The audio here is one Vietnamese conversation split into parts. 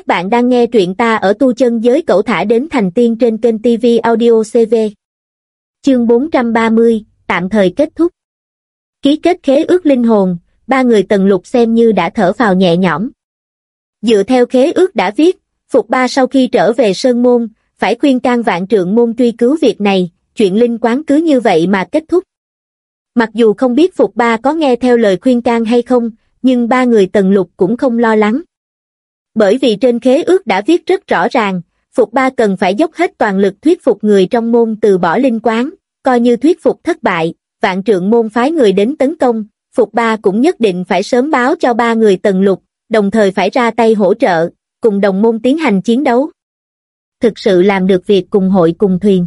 Các bạn đang nghe truyện ta ở tu chân giới cậu thả đến thành tiên trên kênh TV Audio CV. Chương 430, tạm thời kết thúc. Ký kết khế ước linh hồn, ba người tần lục xem như đã thở vào nhẹ nhõm. Dựa theo khế ước đã viết, Phục Ba sau khi trở về Sơn Môn, phải khuyên can vạn trượng môn truy cứu việc này, chuyện linh quán cứ như vậy mà kết thúc. Mặc dù không biết Phục Ba có nghe theo lời khuyên can hay không, nhưng ba người tần lục cũng không lo lắng. Bởi vì trên khế ước đã viết rất rõ ràng, Phục Ba cần phải dốc hết toàn lực thuyết phục người trong môn từ bỏ linh quán, coi như thuyết phục thất bại, vạn trượng môn phái người đến tấn công, Phục Ba cũng nhất định phải sớm báo cho ba người tần lục, đồng thời phải ra tay hỗ trợ, cùng đồng môn tiến hành chiến đấu. Thực sự làm được việc cùng hội cùng thuyền.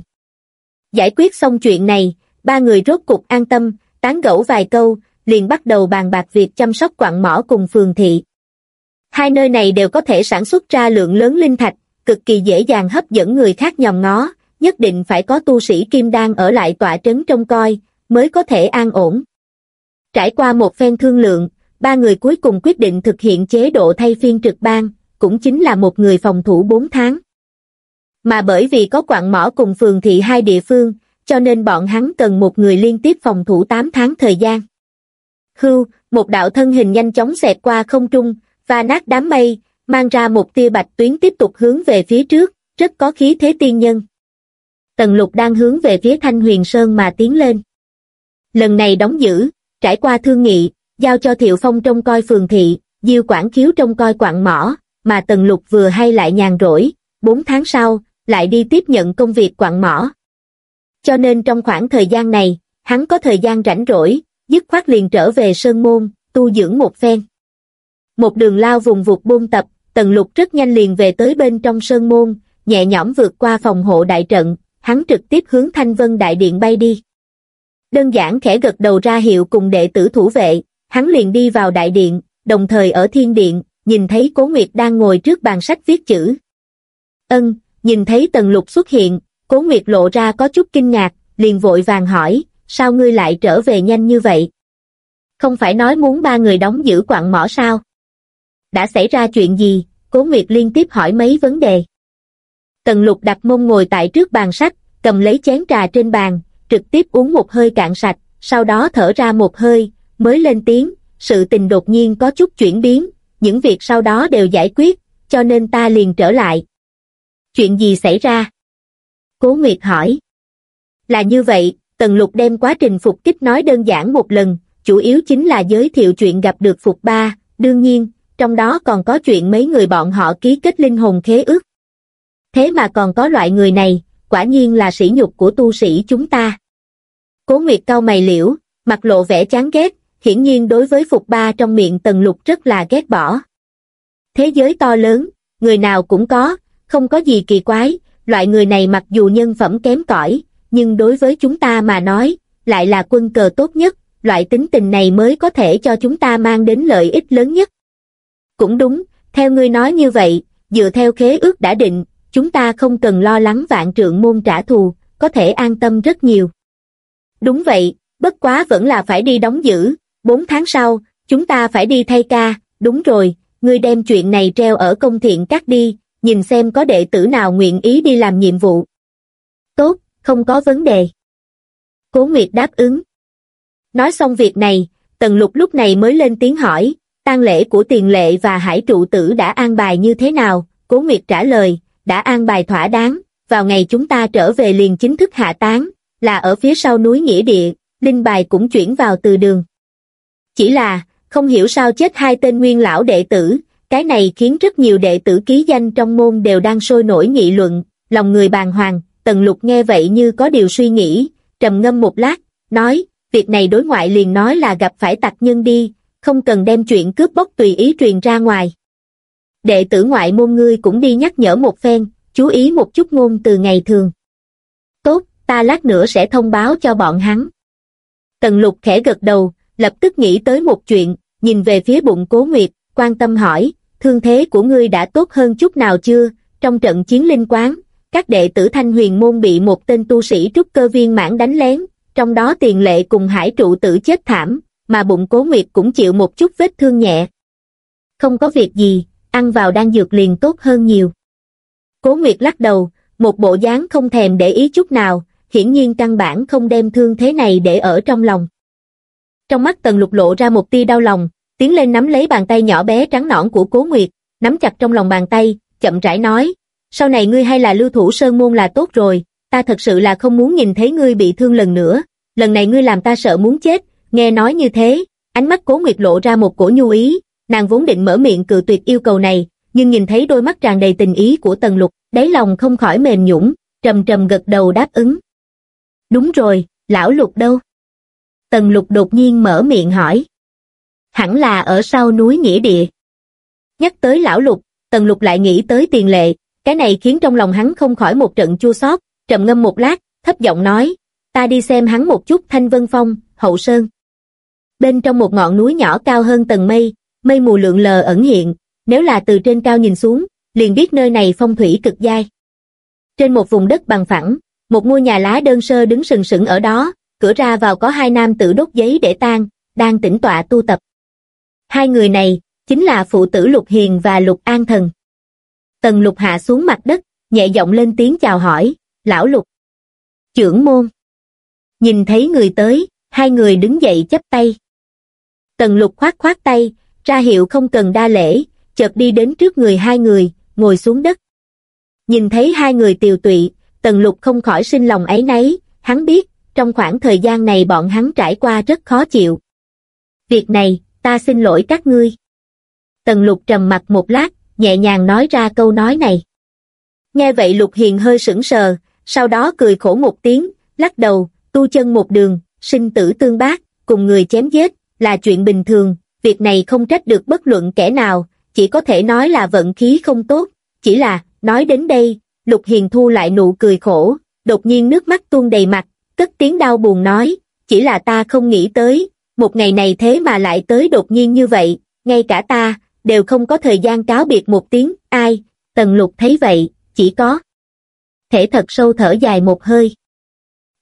Giải quyết xong chuyện này, ba người rốt cục an tâm, tán gẫu vài câu, liền bắt đầu bàn bạc việc chăm sóc quặng mỏ cùng phường thị. Hai nơi này đều có thể sản xuất ra lượng lớn linh thạch, cực kỳ dễ dàng hấp dẫn người khác nhòm ngó, nhất định phải có tu sĩ kim đan ở lại tọa trấn trông coi, mới có thể an ổn. Trải qua một phen thương lượng, ba người cuối cùng quyết định thực hiện chế độ thay phiên trực ban, cũng chính là một người phòng thủ 4 tháng. Mà bởi vì có quạng mỏ cùng phường thị hai địa phương, cho nên bọn hắn cần một người liên tiếp phòng thủ 8 tháng thời gian. Hưu, một đạo thân hình nhanh chóng xẹt qua không trung, và nát đám mây, mang ra một tia bạch tuyến tiếp tục hướng về phía trước, rất có khí thế tiên nhân. Tần lục đang hướng về phía Thanh Huyền Sơn mà tiến lên. Lần này đóng giữ, trải qua thương nghị, giao cho Thiệu Phong trông coi phường thị, Diêu Quảng Khiếu trông coi quặng mỏ, mà Tần Lục vừa hay lại nhàn rỗi, 4 tháng sau, lại đi tiếp nhận công việc quặng mỏ. Cho nên trong khoảng thời gian này, hắn có thời gian rảnh rỗi, dứt khoát liền trở về Sơn Môn, tu dưỡng một phen. Một đường lao vùng vụt buông tập, Tần Lục rất nhanh liền về tới bên trong Sơn Môn, nhẹ nhõm vượt qua phòng hộ đại trận, hắn trực tiếp hướng Thanh Vân Đại Điện bay đi. Đơn giản khẽ gật đầu ra hiệu cùng đệ tử thủ vệ, hắn liền đi vào đại điện, đồng thời ở thiên điện, nhìn thấy Cố Nguyệt đang ngồi trước bàn sách viết chữ. Ân, nhìn thấy Tần Lục xuất hiện, Cố Nguyệt lộ ra có chút kinh ngạc, liền vội vàng hỏi, sao ngươi lại trở về nhanh như vậy? Không phải nói muốn ba người đóng giữ quặng mỏ sao? Đã xảy ra chuyện gì? Cố Nguyệt liên tiếp hỏi mấy vấn đề. Tần Lục đặt mông ngồi tại trước bàn sách, cầm lấy chén trà trên bàn, trực tiếp uống một hơi cạn sạch, sau đó thở ra một hơi, mới lên tiếng, sự tình đột nhiên có chút chuyển biến, những việc sau đó đều giải quyết, cho nên ta liền trở lại. Chuyện gì xảy ra? Cố Nguyệt hỏi. Là như vậy, Tần Lục đem quá trình phục kích nói đơn giản một lần, chủ yếu chính là giới thiệu chuyện gặp được Phục Ba, đương nhiên, trong đó còn có chuyện mấy người bọn họ ký kết linh hồn khế ước. Thế mà còn có loại người này, quả nhiên là sỉ nhục của tu sĩ chúng ta. Cố Nguyệt cau mày liễu, mặt lộ vẻ chán ghét, hiển nhiên đối với Phục Ba trong miệng Tần Lục rất là ghét bỏ. Thế giới to lớn, người nào cũng có, không có gì kỳ quái, loại người này mặc dù nhân phẩm kém cỏi, nhưng đối với chúng ta mà nói, lại là quân cờ tốt nhất, loại tính tình này mới có thể cho chúng ta mang đến lợi ích lớn nhất. Cũng đúng, theo ngươi nói như vậy, dựa theo khế ước đã định, chúng ta không cần lo lắng vạn trượng môn trả thù, có thể an tâm rất nhiều. Đúng vậy, bất quá vẫn là phải đi đóng giữ, 4 tháng sau, chúng ta phải đi thay ca, đúng rồi, ngươi đem chuyện này treo ở công thiện cắt đi, nhìn xem có đệ tử nào nguyện ý đi làm nhiệm vụ. Tốt, không có vấn đề. Cố Nguyệt đáp ứng. Nói xong việc này, Tần Lục lúc này mới lên tiếng hỏi, tang lễ của tiền lệ và hải trụ tử đã an bài như thế nào? Cố Nguyệt trả lời, đã an bài thỏa đáng, vào ngày chúng ta trở về liền chính thức hạ táng, là ở phía sau núi Nghĩa Địa, linh bài cũng chuyển vào từ đường. Chỉ là, không hiểu sao chết hai tên nguyên lão đệ tử, cái này khiến rất nhiều đệ tử ký danh trong môn đều đang sôi nổi nghị luận, lòng người bàng hoàng, tần lục nghe vậy như có điều suy nghĩ, trầm ngâm một lát, nói, việc này đối ngoại liền nói là gặp phải tặc nhân đi, không cần đem chuyện cướp bóc tùy ý truyền ra ngoài. Đệ tử ngoại môn ngươi cũng đi nhắc nhở một phen, chú ý một chút ngôn từ ngày thường. Tốt, ta lát nữa sẽ thông báo cho bọn hắn. Tần lục khẽ gật đầu, lập tức nghĩ tới một chuyện, nhìn về phía bụng cố nguyệt, quan tâm hỏi, thương thế của ngươi đã tốt hơn chút nào chưa, trong trận chiến linh quán, các đệ tử thanh huyền môn bị một tên tu sĩ trúc cơ viên mãn đánh lén, trong đó tiền lệ cùng hải trụ tử chết thảm, mà bụng cố nguyệt cũng chịu một chút vết thương nhẹ. Không có việc gì, ăn vào đan dược liền tốt hơn nhiều. Cố Nguyệt lắc đầu, một bộ dáng không thèm để ý chút nào, hiển nhiên căn bản không đem thương thế này để ở trong lòng. Trong mắt Tần Lục lộ ra một tia đau lòng, tiến lên nắm lấy bàn tay nhỏ bé trắng nõn của Cố Nguyệt, nắm chặt trong lòng bàn tay, chậm rãi nói, sau này ngươi hay là lưu thủ sơn môn là tốt rồi, ta thật sự là không muốn nhìn thấy ngươi bị thương lần nữa, lần này ngươi làm ta sợ muốn chết, nghe nói như thế, ánh mắt Cố Nguyệt lộ ra một cổ nhu ý, nàng vốn định mở miệng cự tuyệt yêu cầu này, nhưng nhìn thấy đôi mắt tràn đầy tình ý của Tần Lục, đáy lòng không khỏi mềm nhũng, trầm trầm gật đầu đáp ứng. Đúng rồi, lão Lục đâu? Tần Lục đột nhiên mở miệng hỏi. Hẳn là ở sau núi Nghĩa Địa. Nhắc tới lão Lục, Tần Lục lại nghĩ tới tiền lệ, cái này khiến trong lòng hắn không khỏi một trận chua xót, trầm ngâm một lát, thấp giọng nói, ta đi xem hắn một chút Thanh Vân Phong, Hậu Sơn. Bên trong một ngọn núi nhỏ cao hơn tầng mây, mây mù lượn lờ ẩn hiện, nếu là từ trên cao nhìn xuống, liền biết nơi này phong thủy cực dai. Trên một vùng đất bằng phẳng, một ngôi nhà lá đơn sơ đứng sừng sững ở đó, cửa ra vào có hai nam tử đốt giấy để tan, đang tĩnh tọa tu tập. Hai người này, chính là phụ tử Lục Hiền và Lục An Thần. Tần Lục hạ xuống mặt đất, nhẹ giọng lên tiếng chào hỏi, lão Lục. Trưởng môn. Nhìn thấy người tới, hai người đứng dậy chấp tay. Tần Lục khoát khoát tay, ra hiệu không cần đa lễ, chợt đi đến trước người hai người, ngồi xuống đất. Nhìn thấy hai người tiều tụy, Tần Lục không khỏi sinh lòng ấy nấy, hắn biết, trong khoảng thời gian này bọn hắn trải qua rất khó chịu. Việc này, ta xin lỗi các ngươi. Tần Lục trầm mặt một lát, nhẹ nhàng nói ra câu nói này. Nghe vậy Lục Hiền hơi sững sờ, sau đó cười khổ một tiếng, lắc đầu, tu chân một đường, sinh tử tương bác, cùng người chém giết, là chuyện bình thường, việc này không trách được bất luận kẻ nào, chỉ có thể nói là vận khí không tốt, chỉ là, nói đến đây, Lục Hiền thu lại nụ cười khổ, đột nhiên nước mắt tuôn đầy mặt, cất tiếng đau buồn nói, chỉ là ta không nghĩ tới, một ngày này thế mà lại tới đột nhiên như vậy, ngay cả ta, đều không có thời gian cáo biệt một tiếng, ai, Tần Lục thấy vậy, chỉ có thể thật sâu thở dài một hơi.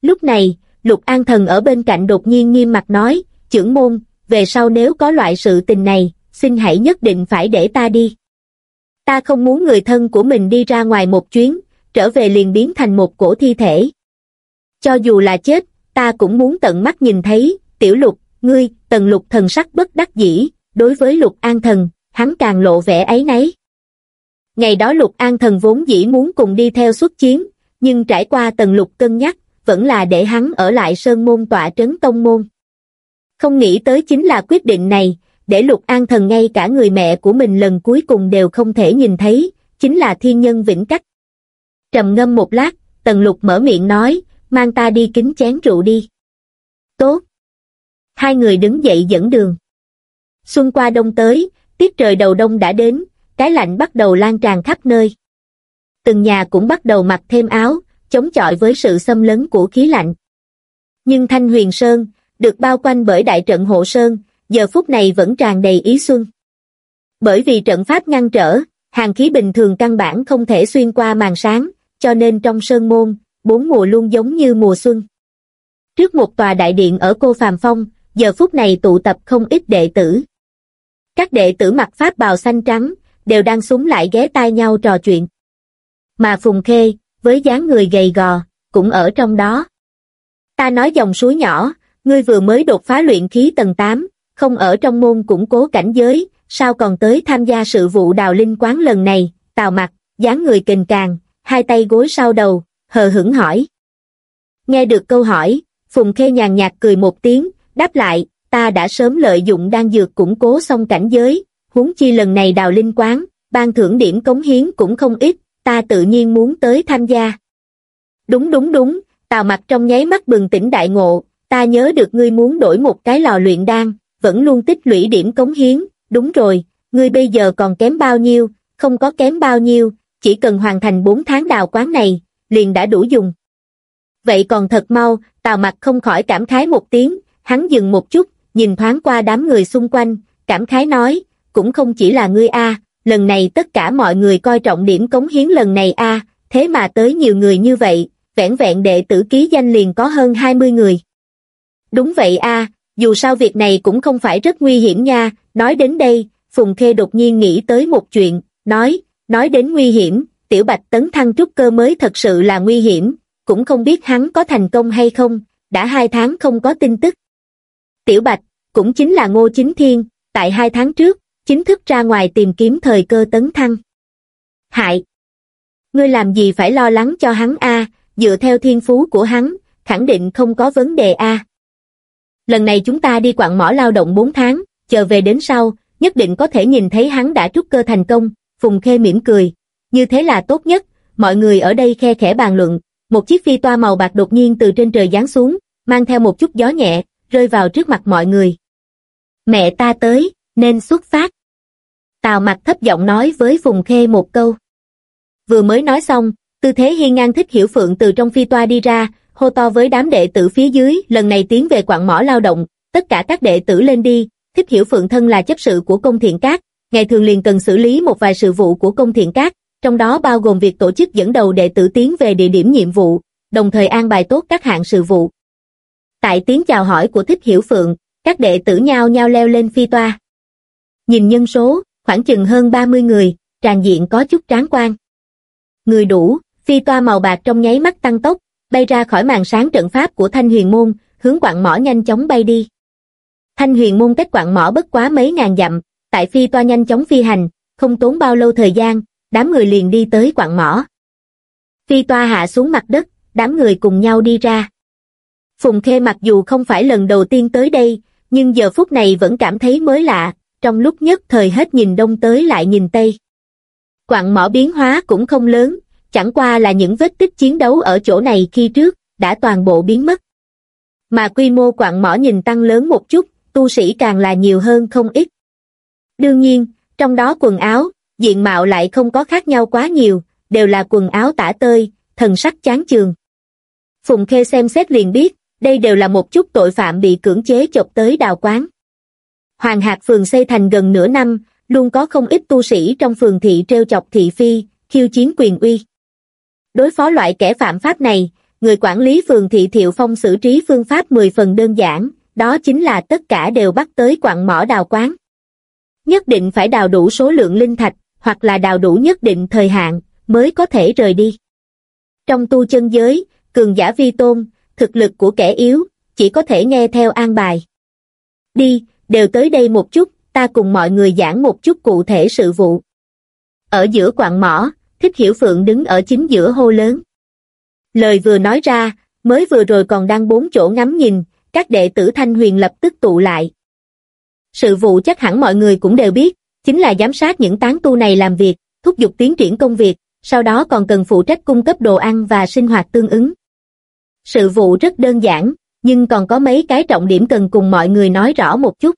Lúc này, Lục An Thần ở bên cạnh đột nhiên nghiêm mặt nói, trưởng môn, về sau nếu có loại sự tình này, xin hãy nhất định phải để ta đi. Ta không muốn người thân của mình đi ra ngoài một chuyến, trở về liền biến thành một cổ thi thể. Cho dù là chết, ta cũng muốn tận mắt nhìn thấy, tiểu lục, ngươi, tần lục thần sắc bất đắc dĩ, đối với lục an thần, hắn càng lộ vẻ ấy nấy. Ngày đó lục an thần vốn dĩ muốn cùng đi theo xuất chiến, nhưng trải qua tần lục cân nhắc, vẫn là để hắn ở lại sơn môn tọa trấn tông môn. Không nghĩ tới chính là quyết định này, để lục an thần ngay cả người mẹ của mình lần cuối cùng đều không thể nhìn thấy, chính là thiên nhân vĩnh cách. Trầm ngâm một lát, tần lục mở miệng nói, mang ta đi kính chén rượu đi. Tốt. Hai người đứng dậy dẫn đường. Xuân qua đông tới, tiết trời đầu đông đã đến, cái lạnh bắt đầu lan tràn khắp nơi. Từng nhà cũng bắt đầu mặc thêm áo, chống chọi với sự xâm lấn của khí lạnh. Nhưng Thanh Huyền Sơn, được bao quanh bởi đại trận hộ Sơn, giờ phút này vẫn tràn đầy ý xuân. Bởi vì trận pháp ngăn trở, hàng khí bình thường căn bản không thể xuyên qua màn sáng, cho nên trong sơn môn, bốn mùa luôn giống như mùa xuân. Trước một tòa đại điện ở Cô Phàm Phong, giờ phút này tụ tập không ít đệ tử. Các đệ tử mặc pháp bào xanh trắng, đều đang súng lại ghé tai nhau trò chuyện. Mà Phùng Khê, với dáng người gầy gò, cũng ở trong đó. Ta nói dòng suối nhỏ, ngươi vừa mới đột phá luyện khí tầng 8, không ở trong môn củng cố cảnh giới, sao còn tới tham gia sự vụ đào linh quán lần này, tào mặt, dáng người kình càng, hai tay gối sau đầu, hờ hững hỏi. Nghe được câu hỏi, Phùng Khê nhàn nhạt cười một tiếng, đáp lại, ta đã sớm lợi dụng đang dược củng cố xong cảnh giới, huống chi lần này đào linh quán, ban thưởng điểm cống hiến cũng không ít, ta tự nhiên muốn tới tham gia. Đúng đúng đúng, tào mặt trong nháy mắt bừng tỉnh đại ngộ, ta nhớ được ngươi muốn đổi một cái lò luyện đan, vẫn luôn tích lũy điểm cống hiến, đúng rồi, ngươi bây giờ còn kém bao nhiêu, không có kém bao nhiêu, chỉ cần hoàn thành 4 tháng đào quán này, liền đã đủ dùng. Vậy còn thật mau, tào mặt không khỏi cảm khái một tiếng, hắn dừng một chút, nhìn thoáng qua đám người xung quanh, cảm khái nói, cũng không chỉ là ngươi a, lần này tất cả mọi người coi trọng điểm cống hiến lần này a, thế mà tới nhiều người như vậy, vẻn vẹn đệ tử ký danh liền có hơn 20 người. Đúng vậy a, dù sao việc này cũng không phải rất nguy hiểm nha, nói đến đây, Phùng Khê đột nhiên nghĩ tới một chuyện, nói, nói đến nguy hiểm, tiểu bạch tấn thăng trúc cơ mới thật sự là nguy hiểm, cũng không biết hắn có thành công hay không, đã hai tháng không có tin tức. Tiểu bạch, cũng chính là ngô chính thiên, tại hai tháng trước, chính thức ra ngoài tìm kiếm thời cơ tấn thăng. Hại! Ngươi làm gì phải lo lắng cho hắn a dựa theo thiên phú của hắn, khẳng định không có vấn đề a Lần này chúng ta đi quặng mỏ lao động 4 tháng, chờ về đến sau, nhất định có thể nhìn thấy hắn đã trúc cơ thành công, Phùng Khê mỉm cười. Như thế là tốt nhất, mọi người ở đây khe khẽ bàn luận, một chiếc phi toa màu bạc đột nhiên từ trên trời giáng xuống, mang theo một chút gió nhẹ, rơi vào trước mặt mọi người. Mẹ ta tới, nên xuất phát. Tào mặt thấp giọng nói với Phùng Khê một câu. Vừa mới nói xong, tư thế hiên ngang thích hiểu phượng từ trong phi toa đi ra, hô to với đám đệ tử phía dưới, lần này tiến về quặng mỏ lao động, tất cả các đệ tử lên đi, thích hiểu phượng thân là chấp sự của công thiện cát, ngày thường liền cần xử lý một vài sự vụ của công thiện cát, trong đó bao gồm việc tổ chức dẫn đầu đệ tử tiến về địa điểm nhiệm vụ, đồng thời an bài tốt các hạng sự vụ. Tại tiếng chào hỏi của thích hiểu phượng, các đệ tử nhau nhau leo lên phi toa. Nhìn nhân số, khoảng chừng hơn 30 người, tràn diện có chút tráng quan. Người đủ, phi toa màu bạc trong nháy mắt tăng tốc, bay ra khỏi màn sáng trận pháp của Thanh Huyền Môn, hướng quạng mỏ nhanh chóng bay đi. Thanh Huyền Môn cách quạng mỏ bất quá mấy ngàn dặm, tại phi toa nhanh chóng phi hành, không tốn bao lâu thời gian, đám người liền đi tới quạng mỏ. Phi toa hạ xuống mặt đất, đám người cùng nhau đi ra. Phùng Khê mặc dù không phải lần đầu tiên tới đây, nhưng giờ phút này vẫn cảm thấy mới lạ, trong lúc nhất thời hết nhìn đông tới lại nhìn tây. quạng mỏ biến hóa cũng không lớn, chẳng qua là những vết tích chiến đấu ở chỗ này khi trước, đã toàn bộ biến mất. Mà quy mô quặng mỏ nhìn tăng lớn một chút, tu sĩ càng là nhiều hơn không ít. Đương nhiên, trong đó quần áo, diện mạo lại không có khác nhau quá nhiều, đều là quần áo tả tơi, thần sắc chán chường. Phùng Khê xem xét liền biết, đây đều là một chút tội phạm bị cưỡng chế chộp tới đào quán. Hoàng Hạc phường xây thành gần nửa năm, luôn có không ít tu sĩ trong phường thị treo chọc thị phi, khiêu chiến quyền uy. Đối phó loại kẻ phạm pháp này, người quản lý phường thị Thiệu Phong xử trí phương pháp 10 phần đơn giản, đó chính là tất cả đều bắt tới quặng mỏ đào quán. Nhất định phải đào đủ số lượng linh thạch, hoặc là đào đủ nhất định thời hạn, mới có thể rời đi. Trong tu chân giới, cường giả vi tôn, thực lực của kẻ yếu, chỉ có thể nghe theo an bài. Đi, đều tới đây một chút, ta cùng mọi người giảng một chút cụ thể sự vụ. Ở giữa quặng mỏ, Thích Hiểu Phượng đứng ở chính giữa hô lớn. Lời vừa nói ra, mới vừa rồi còn đang bốn chỗ ngắm nhìn, các đệ tử Thanh Huyền lập tức tụ lại. Sự vụ chắc hẳn mọi người cũng đều biết, chính là giám sát những tán tu này làm việc, thúc giục tiến triển công việc, sau đó còn cần phụ trách cung cấp đồ ăn và sinh hoạt tương ứng. Sự vụ rất đơn giản, nhưng còn có mấy cái trọng điểm cần cùng mọi người nói rõ một chút.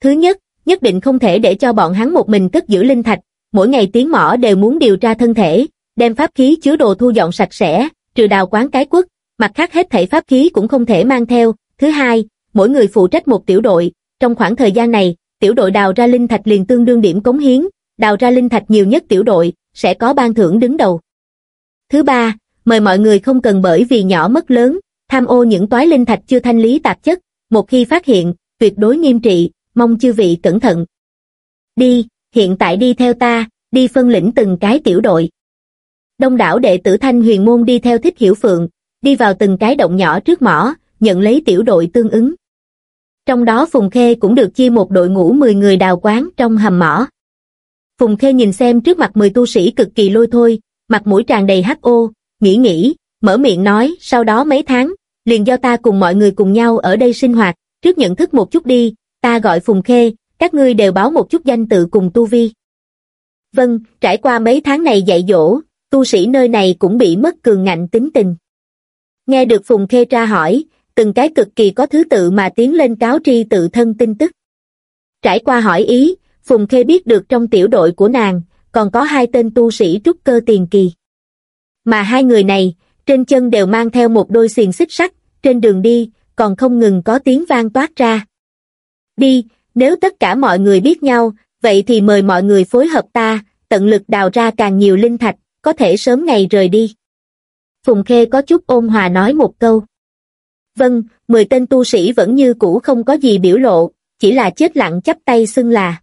Thứ nhất, nhất định không thể để cho bọn hắn một mình cất giữ linh thạch, mỗi ngày tiến mỏ đều muốn điều tra thân thể, đem pháp khí chứa đồ thu dọn sạch sẽ, trừ đào quán cái quất, mặt khác hết thảy pháp khí cũng không thể mang theo. Thứ hai, mỗi người phụ trách một tiểu đội, trong khoảng thời gian này, tiểu đội đào ra linh thạch liền tương đương điểm cống hiến, đào ra linh thạch nhiều nhất tiểu đội, sẽ có ban thưởng đứng đầu. Thứ ba, mời mọi người không cần bởi vì nhỏ mất lớn, tham ô những toái linh thạch chưa thanh lý tạp chất, một khi phát hiện, tuyệt đối nghiêm trị, mong chư vị cẩn thận. Đi, hiện tại đi theo ta, đi phân lĩnh từng cái tiểu đội. Đông đảo đệ tử Thanh Huyền Môn đi theo Thích Hiểu Phượng, đi vào từng cái động nhỏ trước mỏ, nhận lấy tiểu đội tương ứng. Trong đó Phùng Khê cũng được chia một đội ngũ 10 người đào quán trong hầm mỏ. Phùng Khê nhìn xem trước mặt 10 tu sĩ cực kỳ lôi thôi, mặt mũi tràn đầy hắc ô, nghĩ nghĩ, mở miệng nói, sau đó mấy tháng, liền do ta cùng mọi người cùng nhau ở đây sinh hoạt, trước nhận thức một chút đi, ta gọi Phùng Khê, các ngươi đều báo một chút danh tự cùng tu vi. Vâng, trải qua mấy tháng này dạy dỗ, tu sĩ nơi này cũng bị mất cường ngạnh tính tình. Nghe được Phùng Khê tra hỏi, từng cái cực kỳ có thứ tự mà tiến lên cáo tri tự thân tin tức. Trải qua hỏi ý, Phùng Khê biết được trong tiểu đội của nàng, còn có hai tên tu sĩ trúc cơ tiền kỳ. Mà hai người này, trên chân đều mang theo một đôi xiềng xích sắt, trên đường đi, còn không ngừng có tiếng vang toát ra. Đi, nếu tất cả mọi người biết nhau, vậy thì mời mọi người phối hợp ta, tận lực đào ra càng nhiều linh thạch, có thể sớm ngày rời đi. Phùng Khê có chút ôn hòa nói một câu. Vâng, mười tên tu sĩ vẫn như cũ không có gì biểu lộ, chỉ là chết lặng chắp tay xưng là.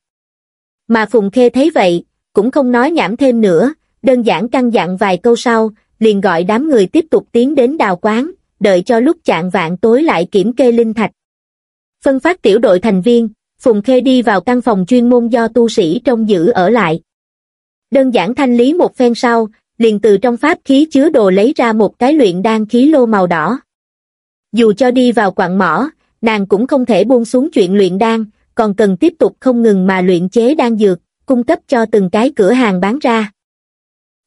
Mà Phùng Khê thấy vậy, cũng không nói nhảm thêm nữa, đơn giản căn dặn vài câu sau, liền gọi đám người tiếp tục tiến đến đào quán, đợi cho lúc chạng vạn tối lại kiểm kê linh thạch. Phân phát tiểu đội thành viên, Phùng Khê đi vào căn phòng chuyên môn do tu sĩ trong giữ ở lại. Đơn giản thanh lý một phen sau, liền từ trong pháp khí chứa đồ lấy ra một cái luyện đan khí lô màu đỏ. Dù cho đi vào quặng mỏ, nàng cũng không thể buông xuống chuyện luyện đan, còn cần tiếp tục không ngừng mà luyện chế đan dược, cung cấp cho từng cái cửa hàng bán ra.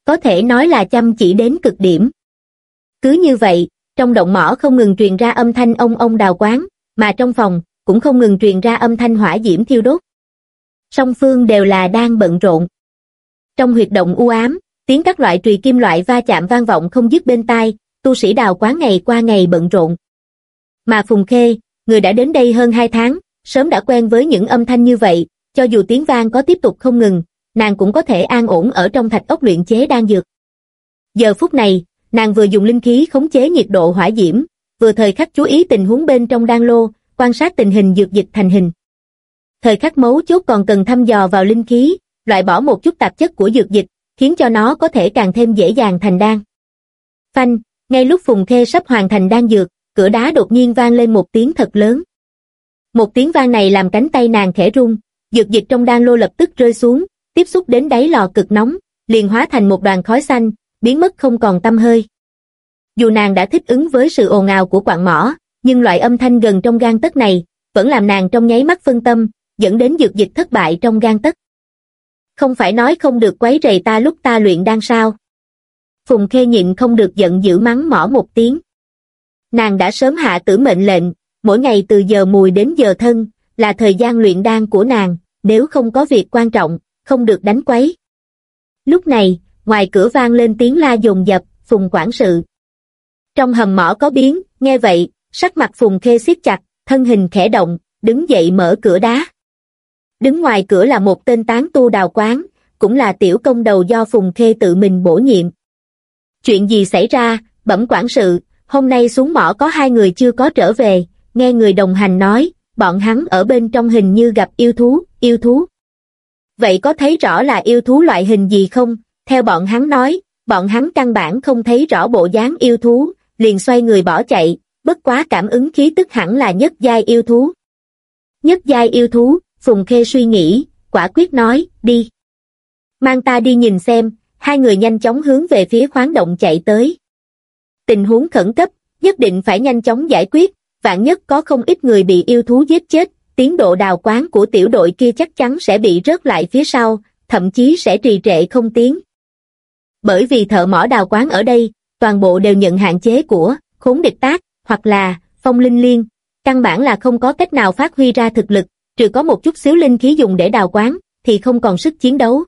Có thể nói là chăm chỉ đến cực điểm. Cứ như vậy, trong động mỏ không ngừng truyền ra âm thanh ông ông đào quán, mà trong phòng, cũng không ngừng truyền ra âm thanh hỏa diễm thiêu đốt. Song phương đều là đang bận rộn. Trong huyệt động u ám, tiếng các loại trùy kim loại va chạm vang vọng không dứt bên tai, tu sĩ đào quán ngày qua ngày bận rộn. Mà Phùng Khê, người đã đến đây hơn hai tháng, sớm đã quen với những âm thanh như vậy, cho dù tiếng vang có tiếp tục không ngừng, nàng cũng có thể an ổn ở trong thạch ốc luyện chế đan dược. Giờ phút này, nàng vừa dùng linh khí khống chế nhiệt độ hỏa diễm, vừa thời khắc chú ý tình huống bên trong đan lô, quan sát tình hình dược dịch thành hình. Thời khắc mấu chốt còn cần thăm dò vào linh khí, loại bỏ một chút tạp chất của dược dịch, khiến cho nó có thể càng thêm dễ dàng thành đan. Phanh, ngay lúc Phùng Khê sắp hoàn thành đan dược, cửa đá đột nhiên vang lên một tiếng thật lớn. Một tiếng vang này làm cánh tay nàng khẽ rung, dược dịch trong đan lô lập tức rơi xuống, tiếp xúc đến đáy lò cực nóng, liền hóa thành một đoàn khói xanh, biến mất không còn tâm hơi. Dù nàng đã thích ứng với sự ồn ào của quạng mỏ, nhưng loại âm thanh gần trong gan tất này, vẫn làm nàng trong nháy mắt phân tâm, dẫn đến dược dịch thất bại trong gan tất. Không phải nói không được quấy rầy ta lúc ta luyện đan sao. Phùng Khê nhịn không được giận dữ mắng mỏ một tiếng. Nàng đã sớm hạ tử mệnh lệnh, mỗi ngày từ giờ mùi đến giờ thân, là thời gian luyện đan của nàng, nếu không có việc quan trọng, không được đánh quấy. Lúc này, ngoài cửa vang lên tiếng la dồn dập, Phùng quản sự. Trong hầm mỏ có biến, nghe vậy, sắc mặt Phùng Khê siết chặt, thân hình khẽ động, đứng dậy mở cửa đá. Đứng ngoài cửa là một tên tán tu đào quán, cũng là tiểu công đầu do Phùng Khê tự mình bổ nhiệm. Chuyện gì xảy ra, bẩm quản sự, hôm nay xuống mỏ có hai người chưa có trở về, nghe người đồng hành nói, bọn hắn ở bên trong hình như gặp yêu thú, yêu thú. Vậy có thấy rõ là yêu thú loại hình gì không? Theo bọn hắn nói, bọn hắn căn bản không thấy rõ bộ dáng yêu thú, liền xoay người bỏ chạy, bất quá cảm ứng khí tức hẳn là nhất giai yêu thú. Nhất giai yêu thú, Phùng Khê suy nghĩ, quả quyết nói, đi. Mang ta đi nhìn xem, hai người nhanh chóng hướng về phía khoáng động chạy tới. Tình huống khẩn cấp, nhất định phải nhanh chóng giải quyết, vạn nhất có không ít người bị yêu thú giết chết, tiến độ đào quán của tiểu đội kia chắc chắn sẽ bị rớt lại phía sau, thậm chí sẽ trì trệ không tiến. Bởi vì thợ mỏ đào quán ở đây, toàn bộ đều nhận hạn chế của khốn địch tác, hoặc là phong linh liên, căn bản là không có cách nào phát huy ra thực lực, trừ có một chút xíu linh khí dùng để đào quán, thì không còn sức chiến đấu.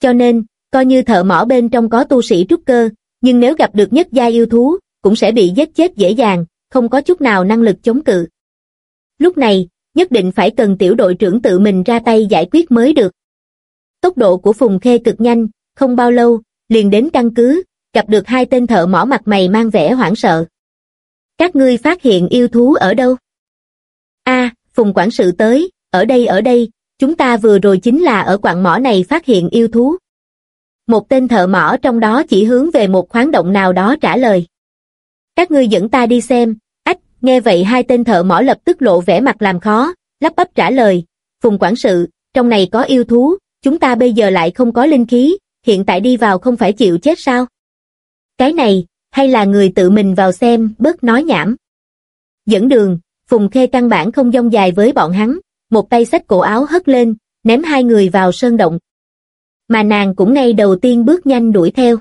Cho nên, coi như thợ mỏ bên trong có tu sĩ trúc cơ, nhưng nếu gặp được nhất gia yêu thú, cũng sẽ bị giết chết dễ dàng, không có chút nào năng lực chống cự. Lúc này, nhất định phải cần tiểu đội trưởng tự mình ra tay giải quyết mới được. Tốc độ của Phùng Khê cực nhanh, không bao lâu, liền đến căn cứ, gặp được hai tên thợ mỏ mặt mày mang vẻ hoảng sợ. Các ngươi phát hiện yêu thú ở đâu? A, Phùng quản sự tới, ở đây ở đây, chúng ta vừa rồi chính là ở quặng mỏ này phát hiện yêu thú. Một tên thợ mỏ trong đó chỉ hướng về một khoáng động nào đó trả lời. Các ngươi dẫn ta đi xem, ách, nghe vậy hai tên thợ mỏ lập tức lộ vẻ mặt làm khó, lắp bắp trả lời, Phùng quản sự, trong này có yêu thú, chúng ta bây giờ lại không có linh khí, hiện tại đi vào không phải chịu chết sao? Cái này, hay là người tự mình vào xem, bớt nói nhảm. Dẫn đường, Phùng Khê căn bản không dông dài với bọn hắn, một tay xách cổ áo hất lên, ném hai người vào sơn động. Mà nàng cũng ngay đầu tiên bước nhanh đuổi theo.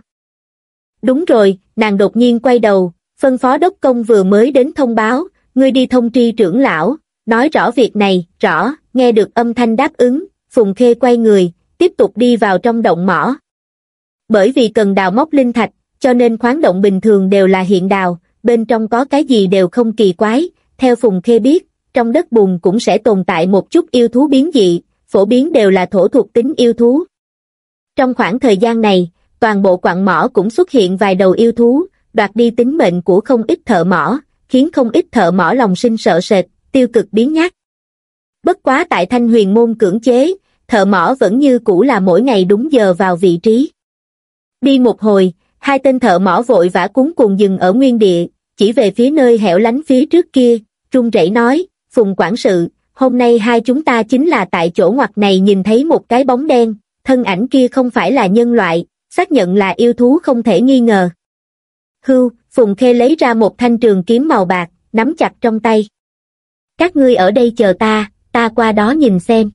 Đúng rồi, nàng đột nhiên quay đầu, phân phó đốc công vừa mới đến thông báo, ngươi đi thông tri trưởng lão, nói rõ việc này, rõ, nghe được âm thanh đáp ứng, Phùng Khê quay người, tiếp tục đi vào trong động mỏ. Bởi vì cần đào móc linh thạch, cho nên khoáng động bình thường đều là hiện đào, bên trong có cái gì đều không kỳ quái, theo Phùng Khê biết, trong đất bùn cũng sẽ tồn tại một chút yêu thú biến dị, phổ biến đều là thổ thuộc tính yêu thú. Trong khoảng thời gian này, toàn bộ quặng mỏ cũng xuất hiện vài đầu yêu thú, đoạt đi tính mệnh của không ít thợ mỏ, khiến không ít thợ mỏ lòng sinh sợ sệt, tiêu cực biến nhát. Bất quá tại thanh huyền môn cưỡng chế, thợ mỏ vẫn như cũ là mỗi ngày đúng giờ vào vị trí. Đi một hồi, hai tên thợ mỏ vội vã cuốn cuồng dừng ở nguyên địa, chỉ về phía nơi hẻo lánh phía trước kia, trung rẩy nói, Phùng quản sự, hôm nay hai chúng ta chính là tại chỗ ngoặt này nhìn thấy một cái bóng đen, thân ảnh kia không phải là nhân loại, xác nhận là yêu thú không thể nghi ngờ. Hưu, Phùng Khê lấy ra một thanh trường kiếm màu bạc, nắm chặt trong tay. Các ngươi ở đây chờ ta, ta qua đó nhìn xem.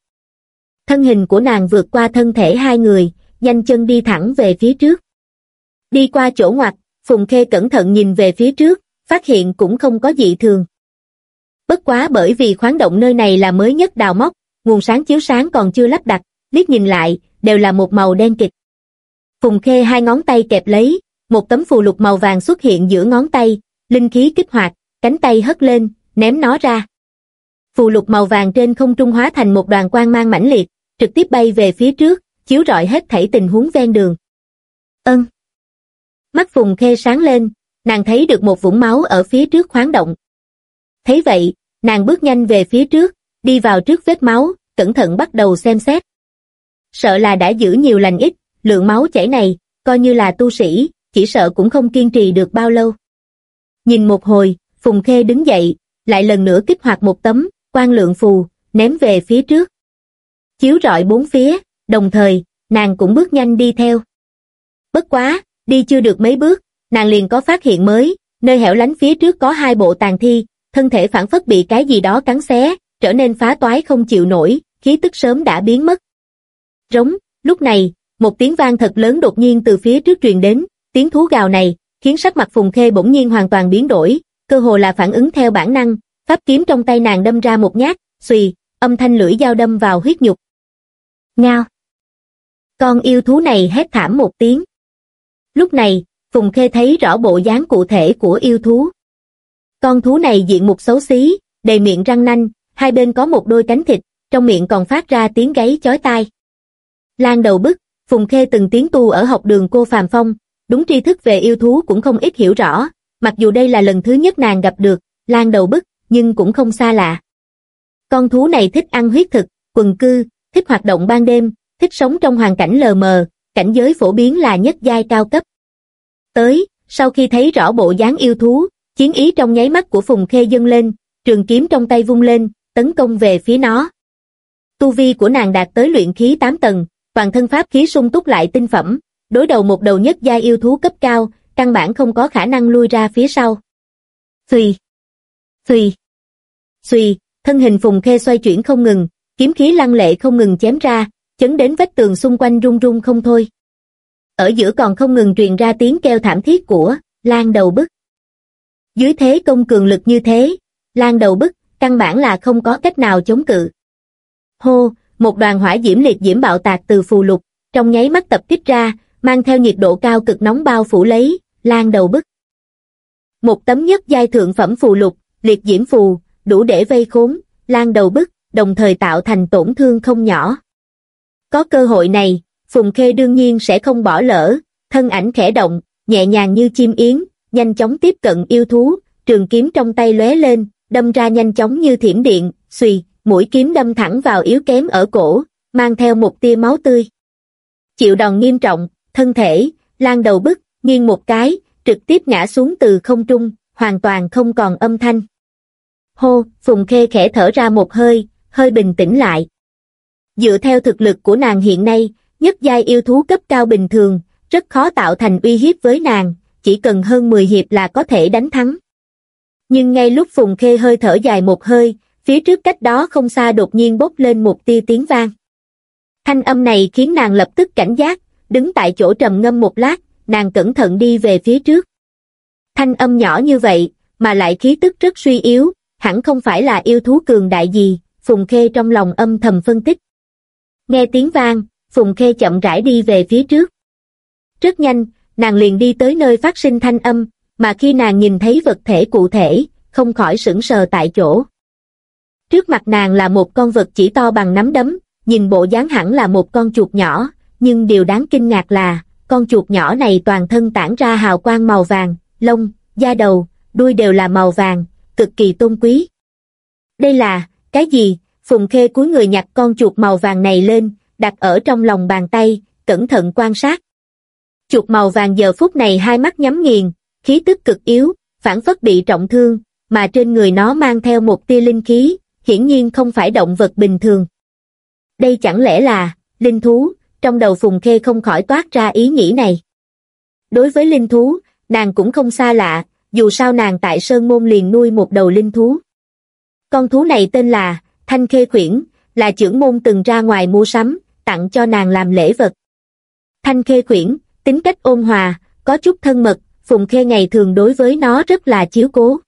Thân hình của nàng vượt qua thân thể hai người, nhanh chân đi thẳng về phía trước. Đi qua chỗ ngoặt, Phùng Khê cẩn thận nhìn về phía trước, phát hiện cũng không có dị thường. Bất quá bởi vì khoáng động nơi này là mới nhất đào móc, nguồn sáng chiếu sáng còn chưa lắp đặt, liếc nhìn lại, đều là một màu đen kịch. Phùng Khê hai ngón tay kẹp lấy, một tấm phù lục màu vàng xuất hiện giữa ngón tay, linh khí kích hoạt, cánh tay hất lên, ném nó ra. Phù lục màu vàng trên không trung hóa thành một đoàn quang mang mãnh liệt, trực tiếp bay về phía trước, chiếu rọi hết thảy tình huống ven đường. Ân. Mắt Phùng Khê sáng lên, nàng thấy được một vũng máu ở phía trước khoáng động. Thấy vậy, nàng bước nhanh về phía trước, đi vào trước vết máu, cẩn thận bắt đầu xem xét. Sợ là đã giữ nhiều lành ít, lượng máu chảy này, coi như là tu sĩ, chỉ sợ cũng không kiên trì được bao lâu. Nhìn một hồi, Phùng Khê đứng dậy, lại lần nữa kích hoạt một tấm, quan lượng phù, ném về phía trước. Chiếu rọi bốn phía, đồng thời, nàng cũng bước nhanh đi theo. Bất quá, đi chưa được mấy bước, nàng liền có phát hiện mới, nơi hẻo lánh phía trước có hai bộ tàn thi, thân thể phản phất bị cái gì đó cắn xé, trở nên phá toái không chịu nổi, khí tức sớm đã biến mất. Rống, lúc này, một tiếng vang thật lớn đột nhiên từ phía trước truyền đến, tiếng thú gào này, khiến sắc mặt Phùng Khê bỗng nhiên hoàn toàn biến đổi, cơ hồ là phản ứng theo bản năng, pháp kiếm trong tay nàng đâm ra một nhát, xùy, âm thanh lưỡi dao đâm vào huyết nhục. Ngao. Con yêu thú này hét thảm một tiếng. Lúc này, Phùng Khê thấy rõ bộ dáng cụ thể của yêu thú. Con thú này diện mục xấu xí, đầy miệng răng nanh, hai bên có một đôi cánh thịt, trong miệng còn phát ra tiếng gáy chói tai. Lan đầu bức, Phùng Khê từng tiếng tu ở học đường cô Phàm Phong, đúng tri thức về yêu thú cũng không ít hiểu rõ, mặc dù đây là lần thứ nhất nàng gặp được, Lan đầu bức, nhưng cũng không xa lạ. Con thú này thích ăn huyết thực, quần cư, thích hoạt động ban đêm, thích sống trong hoàn cảnh lờ mờ, cảnh giới phổ biến là nhất giai cao cấp. Tới, sau khi thấy rõ bộ dáng yêu thú, chiến ý trong nháy mắt của Phùng Khê dâng lên, trường kiếm trong tay vung lên, tấn công về phía nó. Tu vi của nàng đạt tới luyện khí 8 tầng, toàn thân pháp khí sung túc lại tinh phẩm, đối đầu một đầu nhất giai yêu thú cấp cao, căn bản không có khả năng lui ra phía sau. Xùy, xùy, xùy, thân hình Phùng Khê xoay chuyển không ngừng, kiếm khí lăng lệ không ngừng chém ra, chấn đến vách tường xung quanh rung rung không thôi. Ở giữa còn không ngừng truyền ra tiếng kêu thảm thiết của Lan đầu bức. Dưới thế công cường lực như thế, Lan đầu bức, căn bản là không có cách nào chống cự. Hô, một đoàn hỏa diễm liệt diễm bạo tạc từ phù lục, trong nháy mắt tập kích ra, mang theo nhiệt độ cao cực nóng bao phủ lấy, Lan đầu bức. Một tấm nhất giai thượng phẩm phù lục, liệt diễm phù, đủ để vây khốn, Lan đầu bức, đồng thời tạo thành tổn thương không nhỏ. Có cơ hội này, Phùng Khê đương nhiên sẽ không bỏ lỡ, thân ảnh khẽ động, nhẹ nhàng như chim yến, nhanh chóng tiếp cận yêu thú, trường kiếm trong tay lóe lên, đâm ra nhanh chóng như thiểm điện, xùy, mũi kiếm đâm thẳng vào yếu kém ở cổ, mang theo một tia máu tươi. Chịu đòn nghiêm trọng, thân thể, lan đầu bức, nghiêng một cái, trực tiếp ngã xuống từ không trung, hoàn toàn không còn âm thanh. Hô, Phùng Khê khẽ thở ra một hơi, hơi bình tĩnh lại. Dựa theo thực lực của nàng hiện nay, nhất giai yêu thú cấp cao bình thường, rất khó tạo thành uy hiếp với nàng, chỉ cần hơn 10 hiệp là có thể đánh thắng. Nhưng ngay lúc Phùng Khê hơi thở dài một hơi, phía trước cách đó không xa đột nhiên bốc lên một tia tiếng vang. Thanh âm này khiến nàng lập tức cảnh giác, đứng tại chỗ trầm ngâm một lát, nàng cẩn thận đi về phía trước. Thanh âm nhỏ như vậy, mà lại khí tức rất suy yếu, hẳn không phải là yêu thú cường đại gì, Phùng Khê trong lòng âm thầm phân tích. Nghe tiếng vang, Phùng Khê chậm rãi đi về phía trước. Rất nhanh, nàng liền đi tới nơi phát sinh thanh âm, mà khi nàng nhìn thấy vật thể cụ thể, không khỏi sững sờ tại chỗ. Trước mặt nàng là một con vật chỉ to bằng nắm đấm, nhìn bộ dáng hẳn là một con chuột nhỏ, nhưng điều đáng kinh ngạc là, con chuột nhỏ này toàn thân tản ra hào quang màu vàng, lông, da đầu, đuôi đều là màu vàng, cực kỳ tôn quý. Đây là, cái gì? Phùng Khê cúi người nhặt con chuột màu vàng này lên, đặt ở trong lòng bàn tay, cẩn thận quan sát. Chuột màu vàng giờ phút này hai mắt nhắm nghiền, khí tức cực yếu, phản phất bị trọng thương, mà trên người nó mang theo một tia linh khí, hiển nhiên không phải động vật bình thường. Đây chẳng lẽ là, linh thú, trong đầu Phùng Khê không khỏi toát ra ý nghĩ này. Đối với linh thú, nàng cũng không xa lạ, dù sao nàng tại Sơn Môn liền nuôi một đầu linh thú. Con thú này tên là Thanh Khê Khuyển, là trưởng môn từng ra ngoài mua sắm, tặng cho nàng làm lễ vật. Thanh Khê Khuyển, tính cách ôn hòa, có chút thân mật, Phùng Khê ngày thường đối với nó rất là chiếu cố.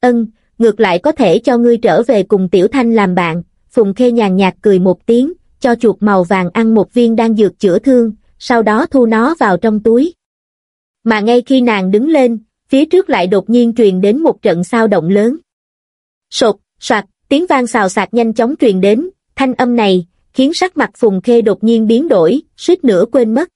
Ân, ngược lại có thể cho ngươi trở về cùng Tiểu Thanh làm bạn, Phùng Khê nhàn nhạt cười một tiếng, cho chuột màu vàng ăn một viên đang dược chữa thương, sau đó thu nó vào trong túi. Mà ngay khi nàng đứng lên, phía trước lại đột nhiên truyền đến một trận sao động lớn. Sột, soạt, tiếng vang xào xạc nhanh chóng truyền đến, thanh âm này, khiến sắc mặt Phùng Khê đột nhiên biến đổi, suýt nữa quên mất.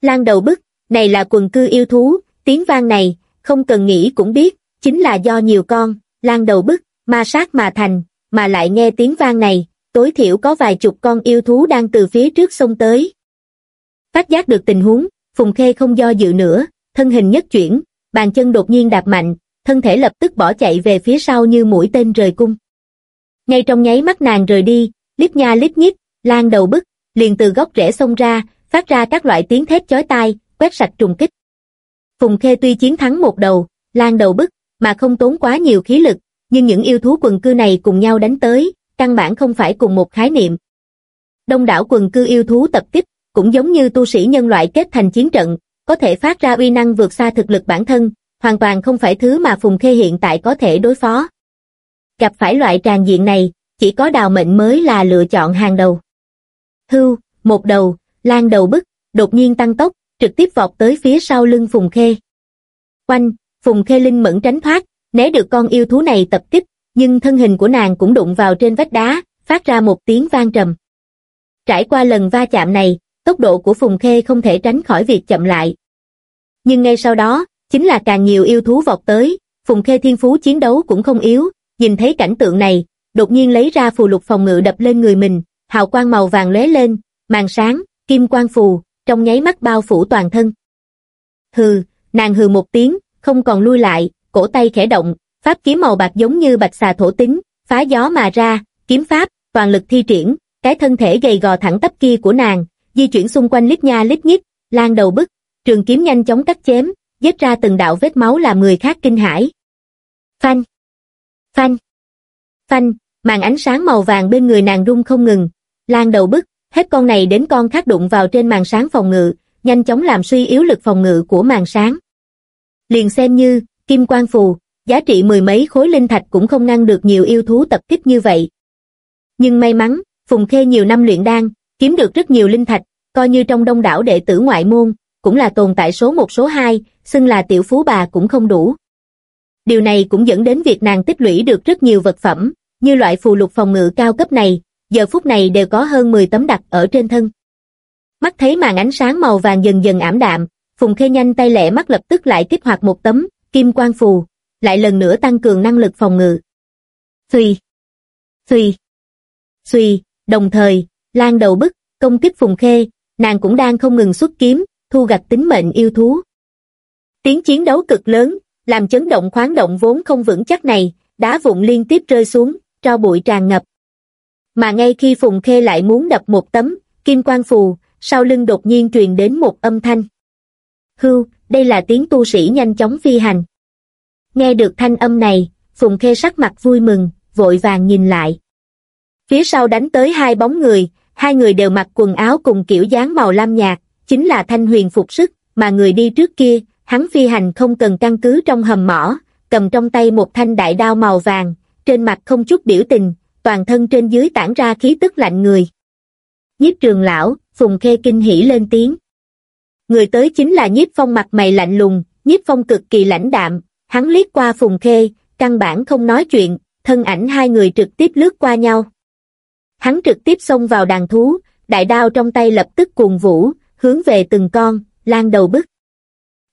Lan đầu bức, này là quần cư yêu thú, tiếng vang này, không cần nghĩ cũng biết, chính là do nhiều con, lan đầu bức, ma sát mà thành, mà lại nghe tiếng vang này, tối thiểu có vài chục con yêu thú đang từ phía trước sông tới. Phát giác được tình huống, Phùng Khê không do dự nữa, thân hình nhất chuyển, bàn chân đột nhiên đạp mạnh, thân thể lập tức bỏ chạy về phía sau như mũi tên rời cung. Ngay trong nháy mắt nàng rời đi, lít nha lít nhít, lan đầu bức, liền từ góc rễ xông ra, phát ra các loại tiếng thét chói tai, quét sạch trùng kích. Phùng Khê tuy chiến thắng một đầu, lan đầu bức, mà không tốn quá nhiều khí lực, nhưng những yêu thú quần cư này cùng nhau đánh tới, căn bản không phải cùng một khái niệm. Đông đảo quần cư yêu thú tập kích, cũng giống như tu sĩ nhân loại kết thành chiến trận, có thể phát ra uy năng vượt xa thực lực bản thân, hoàn toàn không phải thứ mà Phùng Khê hiện tại có thể đối phó. Gặp phải loại tràn diện này, chỉ có đào mệnh mới là lựa chọn hàng đầu. Hưu, một đầu, lan đầu bức, đột nhiên tăng tốc, trực tiếp vọt tới phía sau lưng Phùng Khê. Quanh, Phùng Khê Linh mẫn tránh thoát, né được con yêu thú này tập kích, nhưng thân hình của nàng cũng đụng vào trên vách đá, phát ra một tiếng vang trầm. Trải qua lần va chạm này, tốc độ của Phùng Khê không thể tránh khỏi việc chậm lại. Nhưng ngay sau đó, chính là càng nhiều yêu thú vọt tới, Phùng Khê thiên phú chiến đấu cũng không yếu, nhìn thấy cảnh tượng này, đột nhiên lấy ra phù lục phòng ngự đập lên người mình, hào quang màu vàng lóe lên, màn sáng, kim quang phù, trong nháy mắt bao phủ toàn thân. Hừ, nàng hừ một tiếng, không còn lui lại, cổ tay khẽ động, pháp kiếm màu bạc giống như bạch xà thổ tính, phá gió mà ra, kiếm pháp, toàn lực thi triển, cái thân thể gầy gò thẳng tắp kia của nàng, di chuyển xung quanh lít nha lít nhít, lan đầu bức, trường kiếm nhanh chóng cắt chém, giết ra từng đạo vết máu làm người khác kinh hãi. Phanh! Phanh! Phanh! Màn ánh sáng màu vàng bên người nàng rung không ngừng, lan đầu bức, hết con này đến con khác đụng vào trên màn sáng phòng ngự, nhanh chóng làm suy yếu lực phòng ngự của màn sáng. Liền xem như, kim quang phù, giá trị mười mấy khối linh thạch cũng không ngăn được nhiều yêu thú tập kích như vậy. Nhưng may mắn, Phùng Khê nhiều năm luyện đan, kiếm được rất nhiều linh thạch, coi như trong đông đảo đệ tử ngoại môn, cũng là tồn tại số một số hai, xưng là tiểu phú bà cũng không đủ. Điều này cũng dẫn đến việc nàng tích lũy được rất nhiều vật phẩm, như loại phù lục phòng ngự cao cấp này, giờ phút này đều có hơn 10 tấm đặt ở trên thân. Mắt thấy màn ánh sáng màu vàng dần dần ảm đạm, Phùng Khê nhanh tay lẹ mắt lập tức lại kích hoạt một tấm, kim quang phù, lại lần nữa tăng cường năng lực phòng ngự. Xùy, xùy, xùy, đồng thời, lan đầu bức, công kích Phùng Khê, nàng cũng đang không ngừng xuất kiếm, thu gặt tính mệnh yêu thú. Tiếng chiến đấu cực lớn, làm chấn động khoáng động vốn không vững chắc này, đá vụn liên tiếp rơi xuống, cho bụi tràn ngập. Mà ngay khi Phùng Khê lại muốn đập một tấm, kim quang phù, sau lưng đột nhiên truyền đến một âm thanh. Hưu, đây là tiếng tu sĩ nhanh chóng phi hành. Nghe được thanh âm này, Phùng Khê sắc mặt vui mừng, vội vàng nhìn lại. Phía sau đánh tới hai bóng người, hai người đều mặc quần áo cùng kiểu dáng màu lam nhạt, chính là thanh huyền phục sức, mà người đi trước kia, hắn phi hành không cần căn cứ trong hầm mỏ, cầm trong tay một thanh đại đao màu vàng, trên mặt không chút biểu tình, toàn thân trên dưới tản ra khí tức lạnh người. Nhiếp trường lão, Phùng Khê kinh hỉ lên tiếng. Người tới chính là nhiếp phong mặt mày lạnh lùng, nhiếp phong cực kỳ lãnh đạm, hắn liếc qua Phùng Khê, căn bản không nói chuyện, thân ảnh hai người trực tiếp lướt qua nhau. Hắn trực tiếp xông vào đàn thú, đại đao trong tay lập tức cuồng vũ, hướng về từng con, lan đầu bức.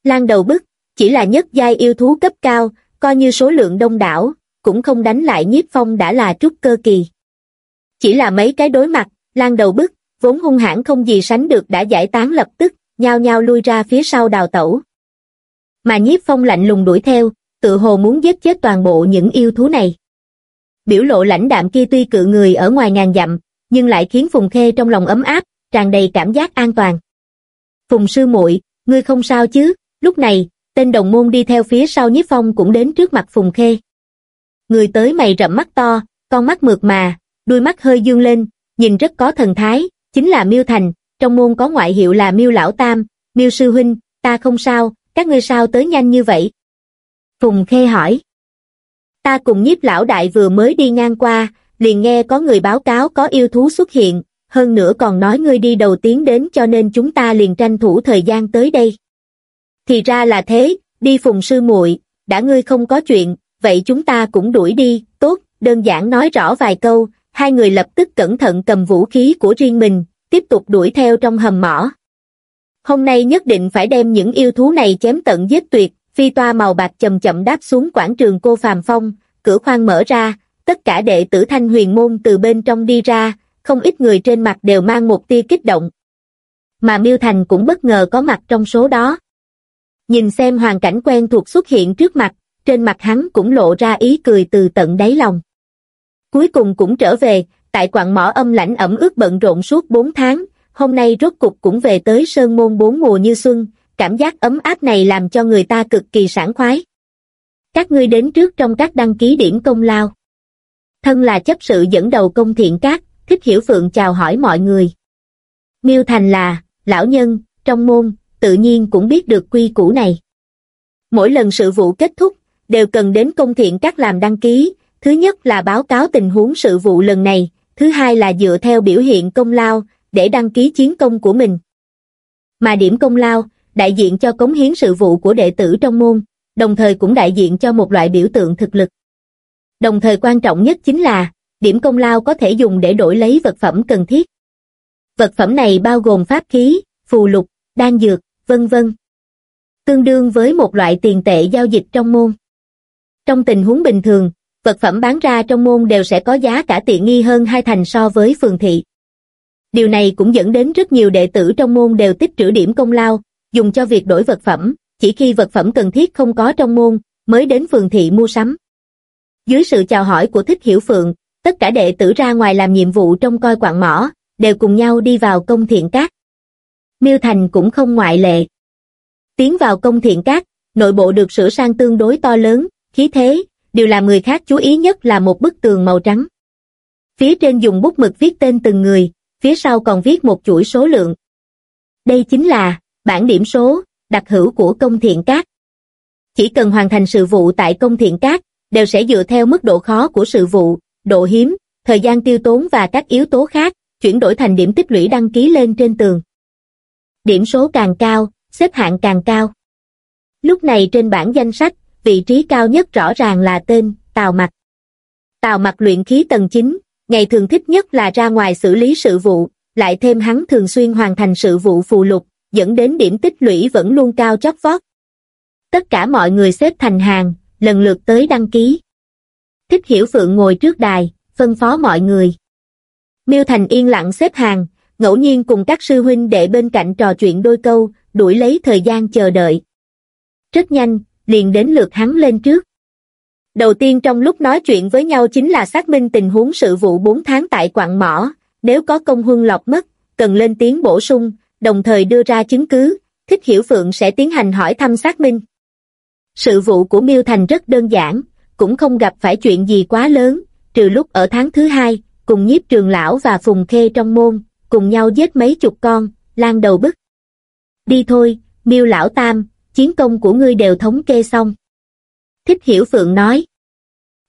Lan đầu bức, chỉ là nhất giai yêu thú cấp cao, coi như số lượng đông đảo, cũng không đánh lại nhiếp phong đã là trúc cơ kỳ. Chỉ là mấy cái đối mặt, lan đầu bức, vốn hung hãn không gì sánh được đã giải tán lập tức, nhao nhao lui ra phía sau đào tẩu. Mà nhiếp phong lạnh lùng đuổi theo, tự hồ muốn giết chết toàn bộ những yêu thú này. Biểu lộ lãnh đạm kia tuy cự người ở ngoài ngàn dặm, nhưng lại khiến Phùng Khê trong lòng ấm áp, tràn đầy cảm giác an toàn. Phùng sư muội, ngươi không sao chứ? Lúc này, tên đồng môn đi theo phía sau nhiếp phong cũng đến trước mặt Phùng Khê. Người tới mày rậm mắt to, con mắt mượt mà, đuôi mắt hơi dương lên, nhìn rất có thần thái, chính là Miêu Thành, trong môn có ngoại hiệu là Miêu Lão Tam, Miêu Sư Huynh, ta không sao, các ngươi sao tới nhanh như vậy? Phùng Khê hỏi. Ta cùng nhiếp lão đại vừa mới đi ngang qua, liền nghe có người báo cáo có yêu thú xuất hiện, hơn nữa còn nói ngươi đi đầu tiến đến cho nên chúng ta liền tranh thủ thời gian tới đây. Thì ra là thế, đi phùng sư muội, đã ngươi không có chuyện, vậy chúng ta cũng đuổi đi, tốt, đơn giản nói rõ vài câu, hai người lập tức cẩn thận cầm vũ khí của riêng mình, tiếp tục đuổi theo trong hầm mỏ. Hôm nay nhất định phải đem những yêu thú này chém tận giết tuyệt, phi toa màu bạc chậm chậm đáp xuống quảng trường cô Phàm Phong, cửa khoang mở ra, tất cả đệ tử thanh huyền môn từ bên trong đi ra, không ít người trên mặt đều mang một tia kích động. Mà Miêu Thành cũng bất ngờ có mặt trong số đó. Nhìn xem hoàn cảnh quen thuộc xuất hiện trước mặt, trên mặt hắn cũng lộ ra ý cười từ tận đáy lòng. Cuối cùng cũng trở về, tại quặng mỏ âm lãnh ẩm ướt bận rộn suốt 4 tháng, hôm nay rốt cục cũng về tới sơn môn bốn mùa như xuân, cảm giác ấm áp này làm cho người ta cực kỳ sảng khoái. Các ngươi đến trước trong các đăng ký điểm công lao. Thân là chấp sự dẫn đầu công thiện các, thích hiểu phượng chào hỏi mọi người. Miêu Thành là, lão nhân, trong môn, tự nhiên cũng biết được quy củ này. Mỗi lần sự vụ kết thúc, đều cần đến công thiện các làm đăng ký, thứ nhất là báo cáo tình huống sự vụ lần này, thứ hai là dựa theo biểu hiện công lao, để đăng ký chiến công của mình. Mà điểm công lao, đại diện cho cống hiến sự vụ của đệ tử trong môn, đồng thời cũng đại diện cho một loại biểu tượng thực lực. Đồng thời quan trọng nhất chính là, điểm công lao có thể dùng để đổi lấy vật phẩm cần thiết. Vật phẩm này bao gồm pháp khí, phù lục, đan dược, vân vân. Tương đương với một loại tiền tệ giao dịch trong môn. Trong tình huống bình thường, vật phẩm bán ra trong môn đều sẽ có giá cả tiện nghi hơn hai thành so với phường thị. Điều này cũng dẫn đến rất nhiều đệ tử trong môn đều tích trữ điểm công lao, dùng cho việc đổi vật phẩm, chỉ khi vật phẩm cần thiết không có trong môn, mới đến phường thị mua sắm. Dưới sự chào hỏi của Thích Hiểu Phượng, tất cả đệ tử ra ngoài làm nhiệm vụ trong coi quạng mỏ, đều cùng nhau đi vào công thiện cát. Miêu Thành cũng không ngoại lệ. Tiến vào công thiện cát, nội bộ được sửa sang tương đối to lớn, khí thế, điều làm người khác chú ý nhất là một bức tường màu trắng. Phía trên dùng bút mực viết tên từng người, phía sau còn viết một chuỗi số lượng. Đây chính là bản điểm số, đặc hữu của công thiện cát. Chỉ cần hoàn thành sự vụ tại công thiện cát, đều sẽ dựa theo mức độ khó của sự vụ, độ hiếm, thời gian tiêu tốn và các yếu tố khác, chuyển đổi thành điểm tích lũy đăng ký lên trên tường. Điểm số càng cao, xếp hạng càng cao. Lúc này trên bảng danh sách, vị trí cao nhất rõ ràng là tên Tào Mặc. Tào Mặc luyện khí tầng 9, ngày thường thích nhất là ra ngoài xử lý sự vụ, lại thêm hắn thường xuyên hoàn thành sự vụ phù lục, dẫn đến điểm tích lũy vẫn luôn cao chót vót. Tất cả mọi người xếp thành hàng, lần lượt tới đăng ký. Thích Hiểu Phượng ngồi trước đài, phân phó mọi người. Miêu Thành yên lặng xếp hàng, ngẫu nhiên cùng các sư huynh đệ bên cạnh trò chuyện đôi câu, đuổi lấy thời gian chờ đợi. Rất nhanh, liền đến lượt hắn lên trước. Đầu tiên trong lúc nói chuyện với nhau chính là xác minh tình huống sự vụ 4 tháng tại quạng mỏ, nếu có công huân lọc mất, cần lên tiếng bổ sung, đồng thời đưa ra chứng cứ, Thích Hiểu Phượng sẽ tiến hành hỏi thăm xác minh. Sự vụ của Miêu Thành rất đơn giản, cũng không gặp phải chuyện gì quá lớn, trừ lúc ở tháng thứ hai, cùng nhiếp trường lão và phùng khê trong môn, cùng nhau giết mấy chục con, lan đầu bức. Đi thôi, Miêu lão tam, chiến công của ngươi đều thống kê xong. Thích Hiểu Phượng nói.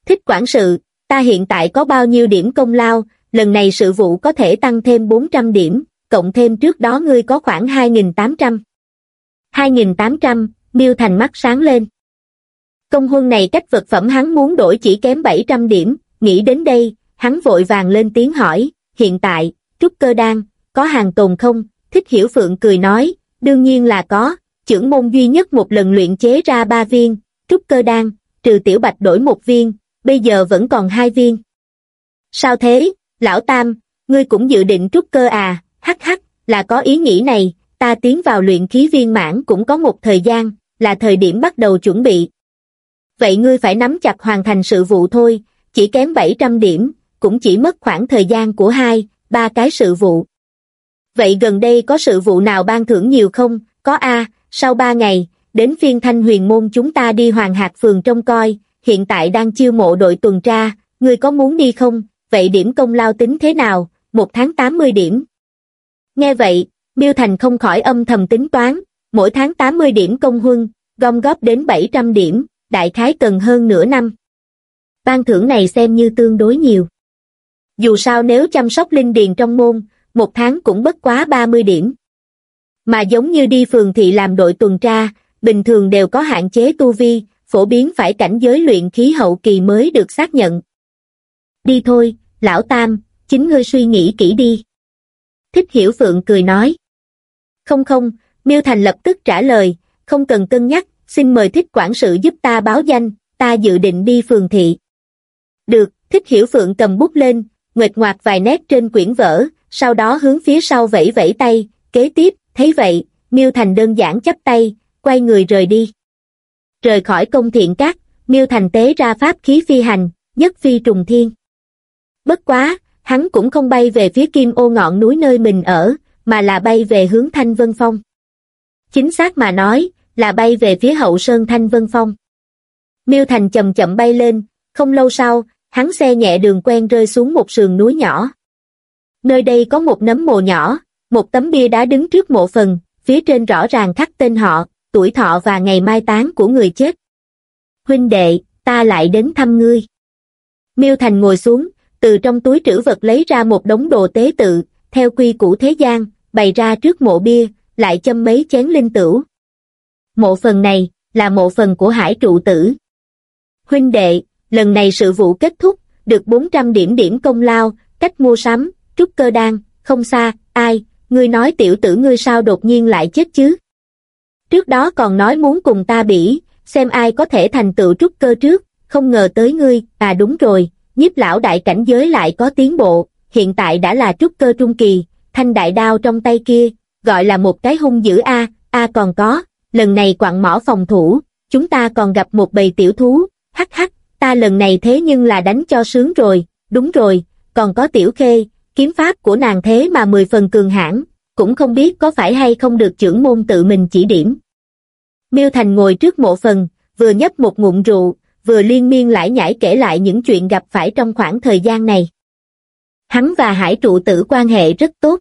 Thích quản sự, ta hiện tại có bao nhiêu điểm công lao, lần này sự vụ có thể tăng thêm 400 điểm, cộng thêm trước đó ngươi có khoảng 2.800. 2.800, Miêu Thành mắt sáng lên. Công huân này cách vật phẩm hắn muốn đổi chỉ kém 700 điểm, nghĩ đến đây, hắn vội vàng lên tiếng hỏi, hiện tại, trúc cơ đan, có hàng tồn không? Thích Hiểu Phượng cười nói, đương nhiên là có, trưởng môn duy nhất một lần luyện chế ra ba viên, trúc cơ đan, trừ tiểu bạch đổi một viên, bây giờ vẫn còn hai viên. Sao thế, lão tam, ngươi cũng dự định trúc cơ à, hắc hắc, là có ý nghĩ này, ta tiến vào luyện khí viên mãn cũng có một thời gian, là thời điểm bắt đầu chuẩn bị. Vậy ngươi phải nắm chặt hoàn thành sự vụ thôi, chỉ kém 700 điểm, cũng chỉ mất khoảng thời gian của hai, ba cái sự vụ. Vậy gần đây có sự vụ nào ban thưởng nhiều không? Có A, sau ba ngày, đến phiên thanh huyền môn chúng ta đi hoàng hạt phường trông coi, hiện tại đang chiêu mộ đội tuần tra, ngươi có muốn đi không? Vậy điểm công lao tính thế nào? Một tháng 80 điểm. Nghe vậy, Miêu Thành không khỏi âm thầm tính toán, mỗi tháng 80 điểm công huân, gom góp đến 700 điểm, đại khái cần hơn nửa năm. Ban thưởng này xem như tương đối nhiều. Dù sao nếu chăm sóc linh điền trong môn, một tháng cũng bất quá 30 điểm. Mà giống như đi phường thị làm đội tuần tra, bình thường đều có hạn chế tu vi, phổ biến phải cảnh giới luyện khí hậu kỳ mới được xác nhận. Đi thôi, lão tam, chính ngươi suy nghĩ kỹ đi. Thích hiểu phượng cười nói. Không không, Miêu Thành lập tức trả lời, không cần cân nhắc, xin mời thích quản sự giúp ta báo danh, ta dự định đi phường thị. Được, thích hiểu phượng cầm bút lên, nguệt ngoạc vài nét trên quyển vở, sau đó hướng phía sau vẫy vẫy tay, kế tiếp, thấy vậy, Miêu Thành đơn giản chấp tay, quay người rời đi. Rời khỏi công thiện các, Miêu Thành tế ra pháp khí phi hành, nhất phi trùng thiên. Bất quá, hắn cũng không bay về phía kim ô ngọn núi nơi mình ở, mà là bay về hướng Thanh Vân Phong. Chính xác mà nói, là bay về phía hậu sơn Thanh Vân Phong. Miêu Thành chậm chậm bay lên, không lâu sau, hắn xe nhẹ đường quen rơi xuống một sườn núi nhỏ. Nơi đây có một nấm mộ nhỏ, một tấm bia đá đứng trước mộ phần, phía trên rõ ràng khắc tên họ, tuổi thọ và ngày mai táng của người chết. Huynh đệ, ta lại đến thăm ngươi. Miêu Thành ngồi xuống, từ trong túi trữ vật lấy ra một đống đồ tế tự, theo quy củ thế gian, bày ra trước mộ bia, lại châm mấy chén linh tửu. Mộ phần này, là mộ phần của hải trụ tử. Huynh đệ, lần này sự vụ kết thúc, được 400 điểm điểm công lao, cách mua sắm, trúc cơ đan, không xa, ai, ngươi nói tiểu tử ngươi sao đột nhiên lại chết chứ? Trước đó còn nói muốn cùng ta bỉ, xem ai có thể thành tựu trúc cơ trước, không ngờ tới ngươi, à đúng rồi, nhiếp lão đại cảnh giới lại có tiến bộ, hiện tại đã là trúc cơ trung kỳ, thanh đại đao trong tay kia, gọi là một cái hung dữ a, a còn có, lần này quặng mỏ phòng thủ, chúng ta còn gặp một bầy tiểu thú, hắc hắc, ta lần này thế nhưng là đánh cho sướng rồi, đúng rồi, còn có tiểu khê, kiếm pháp của nàng thế mà mười phần cường hãn, cũng không biết có phải hay không được trưởng môn tự mình chỉ điểm. Miêu Thành ngồi trước mộ phần, vừa nhấp một ngụm rượu, vừa liên miên lại nhảy kể lại những chuyện gặp phải trong khoảng thời gian này. Hắn và hải trụ tử quan hệ rất tốt.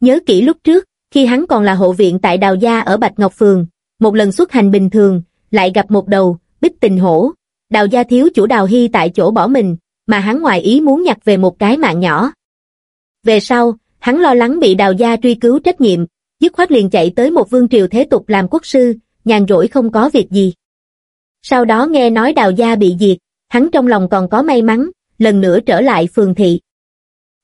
Nhớ kỹ lúc trước, khi hắn còn là hộ viện tại Đào Gia ở Bạch Ngọc Phường, một lần xuất hành bình thường, lại gặp một đầu, bích tình hổ. Đào Gia thiếu chủ Đào Hy tại chỗ bỏ mình, mà hắn ngoài ý muốn nhặt về một cái mạng nhỏ. Về sau, hắn lo lắng bị Đào Gia truy cứu trách nhiệm, dứt khoát liền chạy tới một vương triều thế tục làm quốc sư, nhàn rỗi không có việc gì. Sau đó nghe nói Đào Gia bị diệt, hắn trong lòng còn có may mắn, lần nữa trở lại phường thị.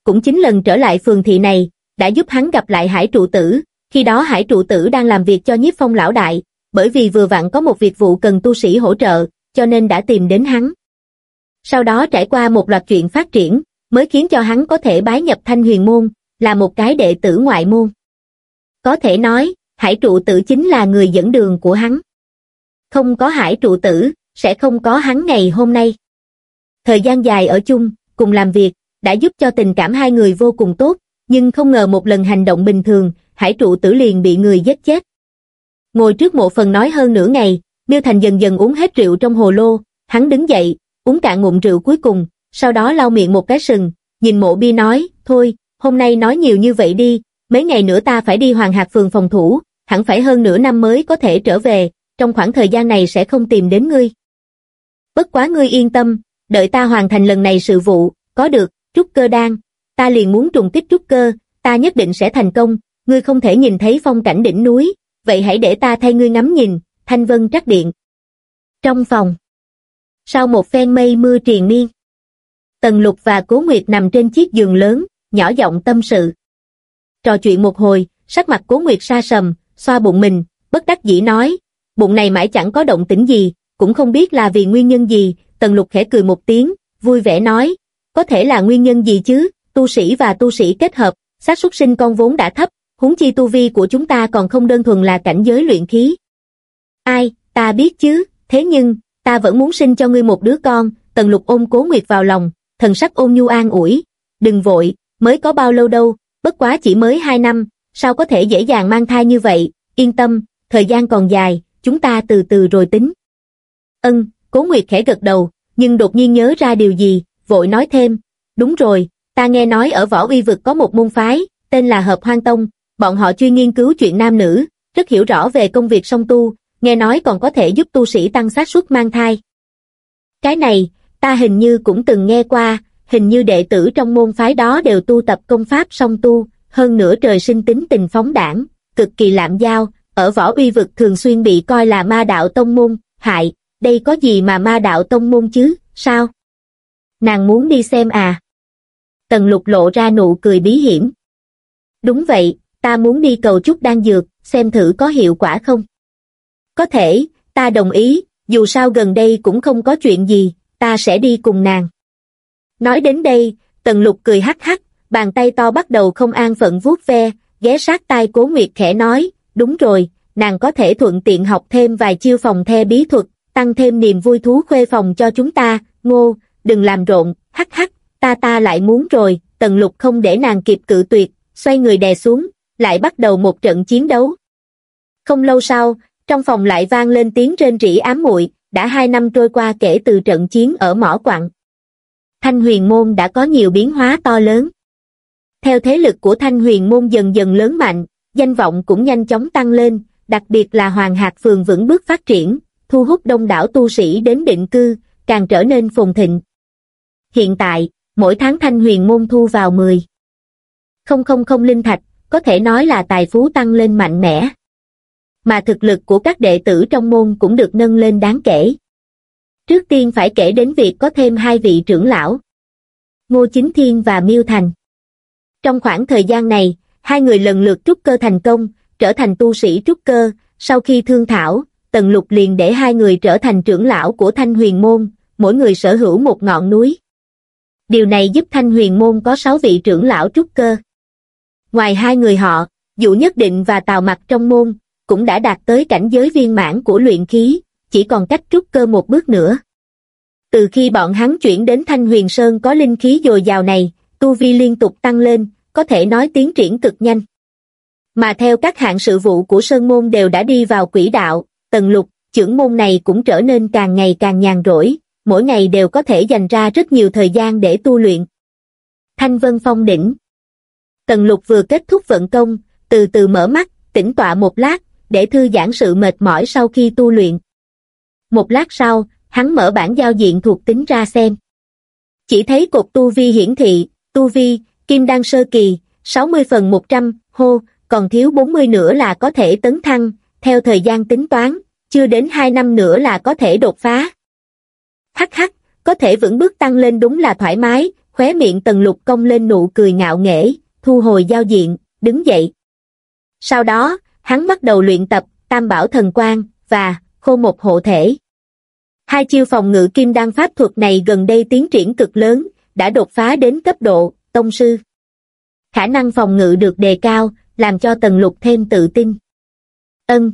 Cũng chính lần trở lại phường thị này, đã giúp hắn gặp lại hải trụ tử, khi đó hải trụ tử đang làm việc cho nhiếp phong lão đại, bởi vì vừa vặn có một việc vụ cần tu sĩ hỗ trợ, cho nên đã tìm đến hắn. Sau đó trải qua một loạt chuyện phát triển, mới khiến cho hắn có thể bái nhập thanh huyền môn, là một cái đệ tử ngoại môn. Có thể nói, hải trụ tử chính là người dẫn đường của hắn. Không có hải trụ tử, sẽ không có hắn ngày hôm nay. Thời gian dài ở chung, cùng làm việc, đã giúp cho tình cảm hai người vô cùng tốt, nhưng không ngờ một lần hành động bình thường, hải trụ tử liền bị người giết chết. Ngồi trước mộ phần nói hơn nửa ngày, Miêu Thành dần dần uống hết rượu trong hồ lô, hắn đứng dậy, uống cạn ngụm rượu cuối cùng, sau đó lau miệng một cái sừng, nhìn mộ Bi nói, thôi, hôm nay nói nhiều như vậy đi, mấy ngày nữa ta phải đi Hoàng Hạc Phường phòng thủ, hẳn phải hơn nửa năm mới có thể trở về, trong khoảng thời gian này sẽ không tìm đến ngươi. Bất quá ngươi yên tâm, đợi ta hoàn thành lần này sự vụ, có được, trúc cơ đan, ta liền muốn trùng kích trúc cơ, ta nhất định sẽ thành công, ngươi không thể nhìn thấy phong cảnh đỉnh núi, vậy hãy để ta thay ngươi ngắm nhìn, thanh vân trắc điện. Trong phòng, sau một phen mây mưa triền miên, Tần Lục và Cố Nguyệt nằm trên chiếc giường lớn, nhỏ giọng tâm sự. Trò chuyện một hồi, sắc mặt Cố Nguyệt sa sầm, xoa bụng mình, bất đắc dĩ nói, bụng này mãi chẳng có động tĩnh gì, cũng không biết là vì nguyên nhân gì, Tần Lục khẽ cười một tiếng, vui vẻ nói, có thể là nguyên nhân gì chứ, tu sĩ và tu sĩ kết hợp, xác suất sinh con vốn đã thấp, huống chi tu vi của chúng ta còn không đơn thuần là cảnh giới luyện khí. Ai, ta biết chứ, thế nhưng, ta vẫn muốn sinh cho ngươi một đứa con, tần lục ôm cố nguyệt vào lòng, thần sắc ôn nhu an ủi, đừng vội, mới có bao lâu đâu, bất quá chỉ mới hai năm, sao có thể dễ dàng mang thai như vậy, yên tâm, thời gian còn dài, chúng ta từ từ rồi tính. Ân, cố nguyệt khẽ gật đầu, nhưng đột nhiên nhớ ra điều gì, vội nói thêm, đúng rồi, ta nghe nói ở võ uy vực có một môn phái, tên là Hợp Hoang Tông, bọn họ chuyên nghiên cứu chuyện nam nữ, rất hiểu rõ về công việc song tu, nghe nói còn có thể giúp tu sĩ tăng xác suất mang thai. Cái này, ta hình như cũng từng nghe qua, hình như đệ tử trong môn phái đó đều tu tập công pháp song tu, hơn nữa trời sinh tính tình phóng đảng, cực kỳ lạm giao, ở võ uy vực thường xuyên bị coi là ma đạo tông môn, hại, đây có gì mà ma đạo tông môn chứ, sao? Nàng muốn đi xem à? Tần lục lộ ra nụ cười bí hiểm. Đúng vậy, ta muốn đi cầu chút đan dược, xem thử có hiệu quả không. Có thể, ta đồng ý, dù sao gần đây cũng không có chuyện gì, ta sẽ đi cùng nàng. Nói đến đây, tần lục cười hắc hắc, bàn tay to bắt đầu không an phận vuốt ve, ghé sát tai cố nguyệt khẽ nói, đúng rồi, nàng có thể thuận tiện học thêm vài chiêu phòng the bí thuật, tăng thêm niềm vui thú khuê phòng cho chúng ta, ngô, đừng làm rộn, hắc hắc, ta ta lại muốn rồi, tần lục không để nàng kịp cự tuyệt, xoay người đè xuống, lại bắt đầu một trận chiến đấu. Không lâu sau, trong phòng lại vang lên tiếng rên rỉ ám muội đã hai năm trôi qua kể từ trận chiến ở mỏ quặng. Thanh huyền môn đã có nhiều biến hóa to lớn. Theo thế lực của thanh huyền môn dần dần lớn mạnh, danh vọng cũng nhanh chóng tăng lên, đặc biệt là Hoàng Hạc Phường vững bước phát triển, thu hút đông đảo tu sĩ đến định cư, càng trở nên phồn thịnh. Hiện tại, mỗi tháng thanh huyền môn thu vào 10. Không không không linh thạch, có thể nói là tài phú tăng lên mạnh mẽ. Mà thực lực của các đệ tử trong môn cũng được nâng lên đáng kể. Trước tiên phải kể đến việc có thêm hai vị trưởng lão. Ngô Chính Thiên và Miêu Thành. Trong khoảng thời gian này, hai người lần lượt trúc cơ thành công, trở thành tu sĩ trúc cơ, sau khi thương thảo, Tần Lục liền để hai người trở thành trưởng lão của Thanh Huyền Môn, mỗi người sở hữu một ngọn núi. Điều này giúp Thanh Huyền Môn có sáu vị trưởng lão trúc cơ. Ngoài hai người họ, Dụ Nhất Định và Tào Mặc trong môn, cũng đã đạt tới cảnh giới viên mãn của luyện khí, chỉ còn cách trúc cơ một bước nữa. Từ khi bọn hắn chuyển đến Thanh Huyền Sơn có linh khí dồi dào này, tu vi liên tục tăng lên, có thể nói tiến triển cực nhanh. Mà theo các hạng sự vụ của Sơn Môn đều đã đi vào quỹ đạo, tần lục, trưởng môn này cũng trở nên càng ngày càng nhàn rỗi, mỗi ngày đều có thể dành ra rất nhiều thời gian để tu luyện. Thanh Vân Phong đỉnh Tần lục vừa kết thúc vận công, từ từ mở mắt, tĩnh tọa một lát, để thư giãn sự mệt mỏi sau khi tu luyện. Một lát sau, hắn mở bản giao diện thuộc tính ra xem. Chỉ thấy cột tu vi hiển thị, tu vi, kim đan sơ kỳ, 60 phần 100, hô, còn thiếu 40 nữa là có thể tấn thăng, theo thời gian tính toán, chưa đến 2 năm nữa là có thể đột phá. Hắc hắc, có thể vững bước tăng lên đúng là thoải mái, khóe miệng tần lục công lên nụ cười ngạo nghễ, thu hồi giao diện, đứng dậy. Sau đó, hắn bắt đầu luyện tập Tam Bảo Thần Quang và Khô Một Hộ Thể. Hai chiêu phòng ngự kim đan pháp thuật này gần đây tiến triển cực lớn, đã đột phá đến cấp độ tông sư. Khả năng phòng ngự được đề cao, làm cho Tần Lục thêm tự tin. Ân.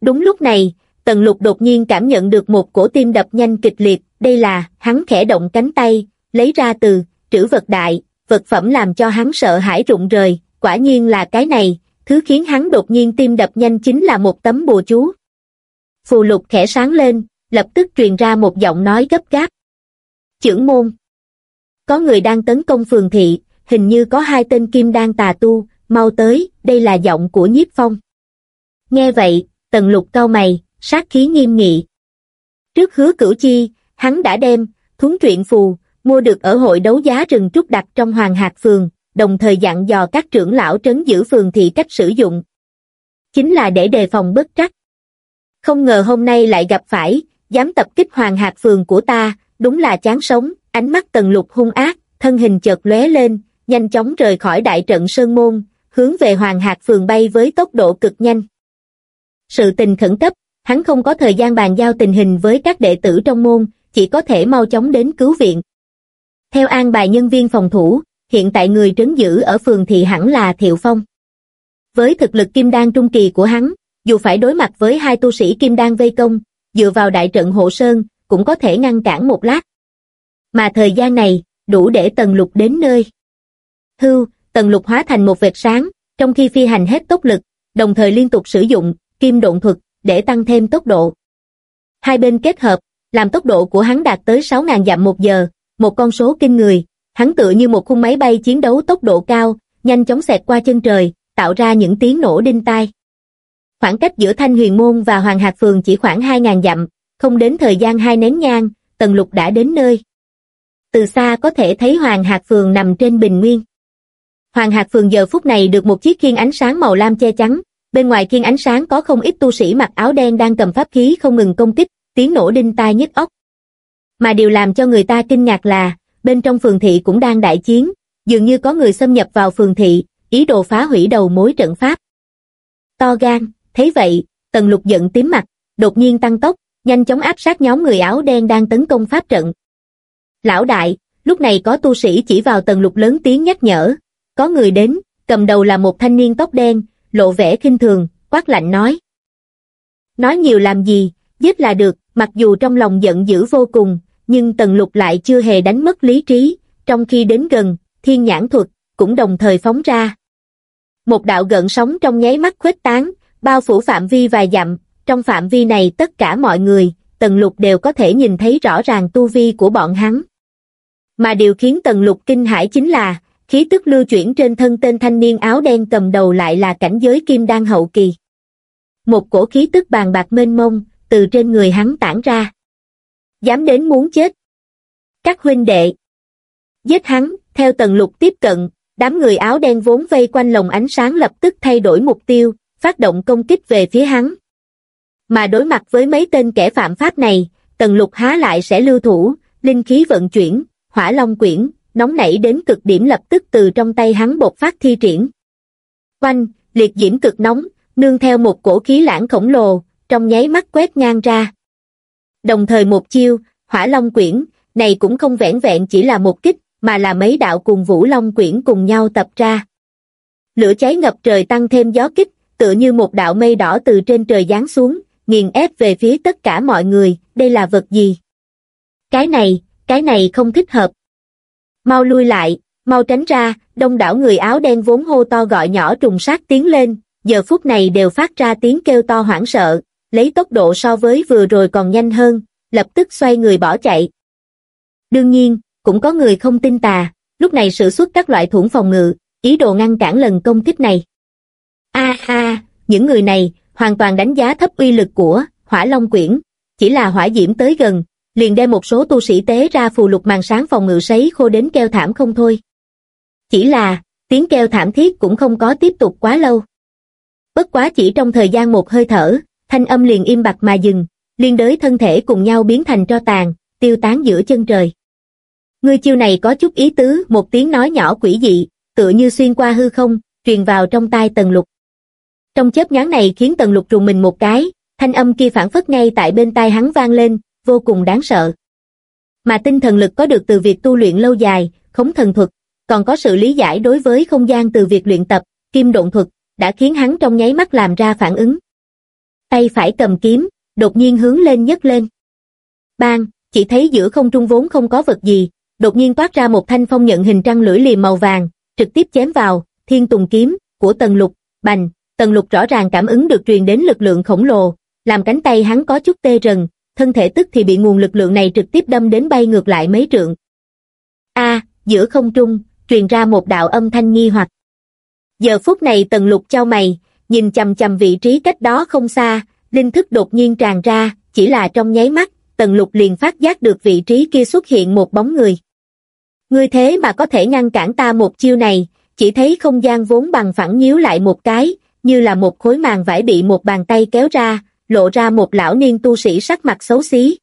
Đúng lúc này, Tần Lục đột nhiên cảm nhận được một cổ tim đập nhanh kịch liệt, đây là, hắn khẽ động cánh tay, lấy ra từ, trữ vật đại, vật phẩm làm cho hắn sợ hãi rụng rời, quả nhiên là cái này, thứ khiến hắn đột nhiên tim đập nhanh chính là một tấm bùa chú. Phù lục khẽ sáng lên, lập tức truyền ra một giọng nói gấp gáp. Chưởng môn. Có người đang tấn công phường thị, hình như có hai tên kim đang tà tu, mau tới, đây là giọng của nhiếp phong. Nghe vậy, tần lục cao mày, sát khí nghiêm nghị. Trước hứa cửu chi, hắn đã đem, thúng truyện phù, mua được ở hội đấu giá rừng trúc đặt trong Hoàng hạt Phường, đồng thời dặn dò các trưởng lão trấn giữ phường thị cách sử dụng. Chính là để đề phòng bất trắc. Không ngờ hôm nay lại gặp phải, dám tập kích Hoàng hạt Phường của ta, đúng là chán sống, ánh mắt tần lục hung ác, thân hình chợt lóe lên, nhanh chóng rời khỏi đại trận Sơn Môn, hướng về Hoàng hạt Phường bay với tốc độ cực nhanh. Sự tình khẩn cấp, hắn không có thời gian bàn giao tình hình với các đệ tử trong môn, chỉ có thể mau chóng đến cứu viện. Theo an bài nhân viên phòng thủ, hiện tại người trấn giữ ở phường thị hẳn là Thiệu Phong. Với thực lực kim đan trung kỳ của hắn, dù phải đối mặt với hai tu sĩ kim đan vây công, dựa vào đại trận hộ sơn, cũng có thể ngăn cản một lát. Mà thời gian này, đủ để tần lục đến nơi. Hưu, tần lục hóa thành một vệt sáng, trong khi phi hành hết tốc lực, đồng thời liên tục sử dụng kim độn thuật để tăng thêm tốc độ. Hai bên kết hợp, làm tốc độ của hắn đạt tới 6.000 dặm một giờ, một con số kinh người, hắn tựa như một khung máy bay chiến đấu tốc độ cao, nhanh chóng xẹt qua chân trời, tạo ra những tiếng nổ đinh tai. Khoảng cách giữa Thanh Huyền Môn và Hoàng Hạc Phường chỉ khoảng 2.000 dặm, không đến thời gian hai nén nhang, Tần Lục đã đến nơi. Từ xa có thể thấy Hoàng Hạc Phường nằm trên bình nguyên. Hoàng Hạc Phường giờ phút này được một chiếc khiên ánh sáng màu lam che chắn, bên ngoài khiên ánh sáng có không ít tu sĩ mặc áo đen đang cầm pháp khí không ngừng công kích, tiếng nổ đinh tai nhức óc. Mà điều làm cho người ta kinh ngạc là, bên trong phường thị cũng đang đại chiến, dường như có người xâm nhập vào phường thị, ý đồ phá hủy đầu mối trận pháp. To gan, thấy vậy, Tần Lục giận tím mặt, đột nhiên tăng tốc, nhanh chóng áp sát nhóm người áo đen đang tấn công pháp trận. Lão đại, lúc này có tu sĩ chỉ vào Tần Lục lớn tiếng nhắc nhở, có người đến, cầm đầu là một thanh niên tóc đen, lộ vẻ khinh thường, quát lạnh nói. Nói nhiều làm gì, giết là được, mặc dù trong lòng giận dữ vô cùng, nhưng Tần Lục lại chưa hề đánh mất lý trí, trong khi đến gần, thiên nhãn thuật, cũng đồng thời phóng ra. Một đạo gợn sóng trong nháy mắt khuếch tán, bao phủ phạm vi vài dặm, trong phạm vi này tất cả mọi người, Tần Lục đều có thể nhìn thấy rõ ràng tu vi của bọn hắn. Mà điều khiến Tần Lục kinh hãi chính là, khí tức lưu chuyển trên thân tên thanh niên áo đen cầm đầu lại là cảnh giới kim đan hậu kỳ. Một cổ khí tức bàn bạc mênh mông, từ trên người hắn tản ra. Dám đến muốn chết. Các huynh đệ. Giết hắn, theo tần lục tiếp cận, đám người áo đen vốn vây quanh lồng ánh sáng lập tức thay đổi mục tiêu, phát động công kích về phía hắn. Mà đối mặt với mấy tên kẻ phạm pháp này, tần lục há lại sẽ lưu thủ, linh khí vận chuyển, hỏa long quyển, nóng nảy đến cực điểm lập tức từ trong tay hắn bột phát thi triển. Quanh, liệt diễm cực nóng, nương theo một cổ khí lãng khổng lồ, trong nháy mắt quét ngang ra. Đồng thời một chiêu, hỏa long quyển, này cũng không vẻn vẹn chỉ là một kích, mà là mấy đạo cùng vũ long quyển cùng nhau tập ra. Lửa cháy ngập trời tăng thêm gió kích, tựa như một đạo mây đỏ từ trên trời giáng xuống, nghiền ép về phía tất cả mọi người, đây là vật gì? Cái này, cái này không thích hợp. Mau lui lại, mau tránh ra, đông đảo người áo đen vốn hô to gọi nhỏ trùng sát tiến lên, giờ phút này đều phát ra tiếng kêu to hoảng sợ, lấy tốc độ so với vừa rồi còn nhanh hơn, lập tức xoay người bỏ chạy. Đương nhiên, cũng có người không tin tà, lúc này sử xuất các loại thủng phòng ngự, ý đồ ngăn cản lần công kích này. A ha, những người này hoàn toàn đánh giá thấp uy lực của Hỏa Long Quyển, chỉ là hỏa diễm tới gần, liền đem một số tu sĩ tế ra phù lục màn sáng phòng ngự sấy khô đến kêu thảm không thôi. Chỉ là, tiếng kêu thảm thiết cũng không có tiếp tục quá lâu. Bất quá chỉ trong thời gian một hơi thở, thanh âm liền im bặt mà dừng, liên đới thân thể cùng nhau biến thành tro tàn, tiêu tán giữa chân trời. Ngươi chiêu này có chút ý tứ, một tiếng nói nhỏ quỷ dị, tựa như xuyên qua hư không, truyền vào trong tai tần lục. Trong chớp nhoáng này khiến tần lục trùng mình một cái, thanh âm kia phản phất ngay tại bên tai hắn vang lên, vô cùng đáng sợ. Mà tinh thần lực có được từ việc tu luyện lâu dài, khống thần thuật, còn có sự lý giải đối với không gian từ việc luyện tập, kim độn thuật, đã khiến hắn trong nháy mắt làm ra phản ứng. Tay phải cầm kiếm, đột nhiên hướng lên nhấc lên. Bang, chỉ thấy giữa không trung vốn không có vật gì, đột nhiên toát ra một thanh phong nhận hình trăng lưỡi liềm màu vàng, trực tiếp chém vào, thiên tùng kiếm, của tần lục, bành, tần lục rõ ràng cảm ứng được truyền đến lực lượng khổng lồ, làm cánh tay hắn có chút tê rần, thân thể tức thì bị nguồn lực lượng này trực tiếp đâm đến bay ngược lại mấy trượng. A, giữa không trung, truyền ra một đạo âm thanh nghi hoặc. Giờ phút này tần lục trao mày, nhìn chầm chầm vị trí cách đó không xa, linh thức đột nhiên tràn ra, chỉ là trong nháy mắt, tần lục liền phát giác được vị trí kia xuất hiện một bóng người. Ngươi thế mà có thể ngăn cản ta một chiêu này, chỉ thấy không gian vốn bằng phẳng nhíu lại một cái, như là một khối màn vải bị một bàn tay kéo ra, lộ ra một lão niên tu sĩ sắc mặt xấu xí.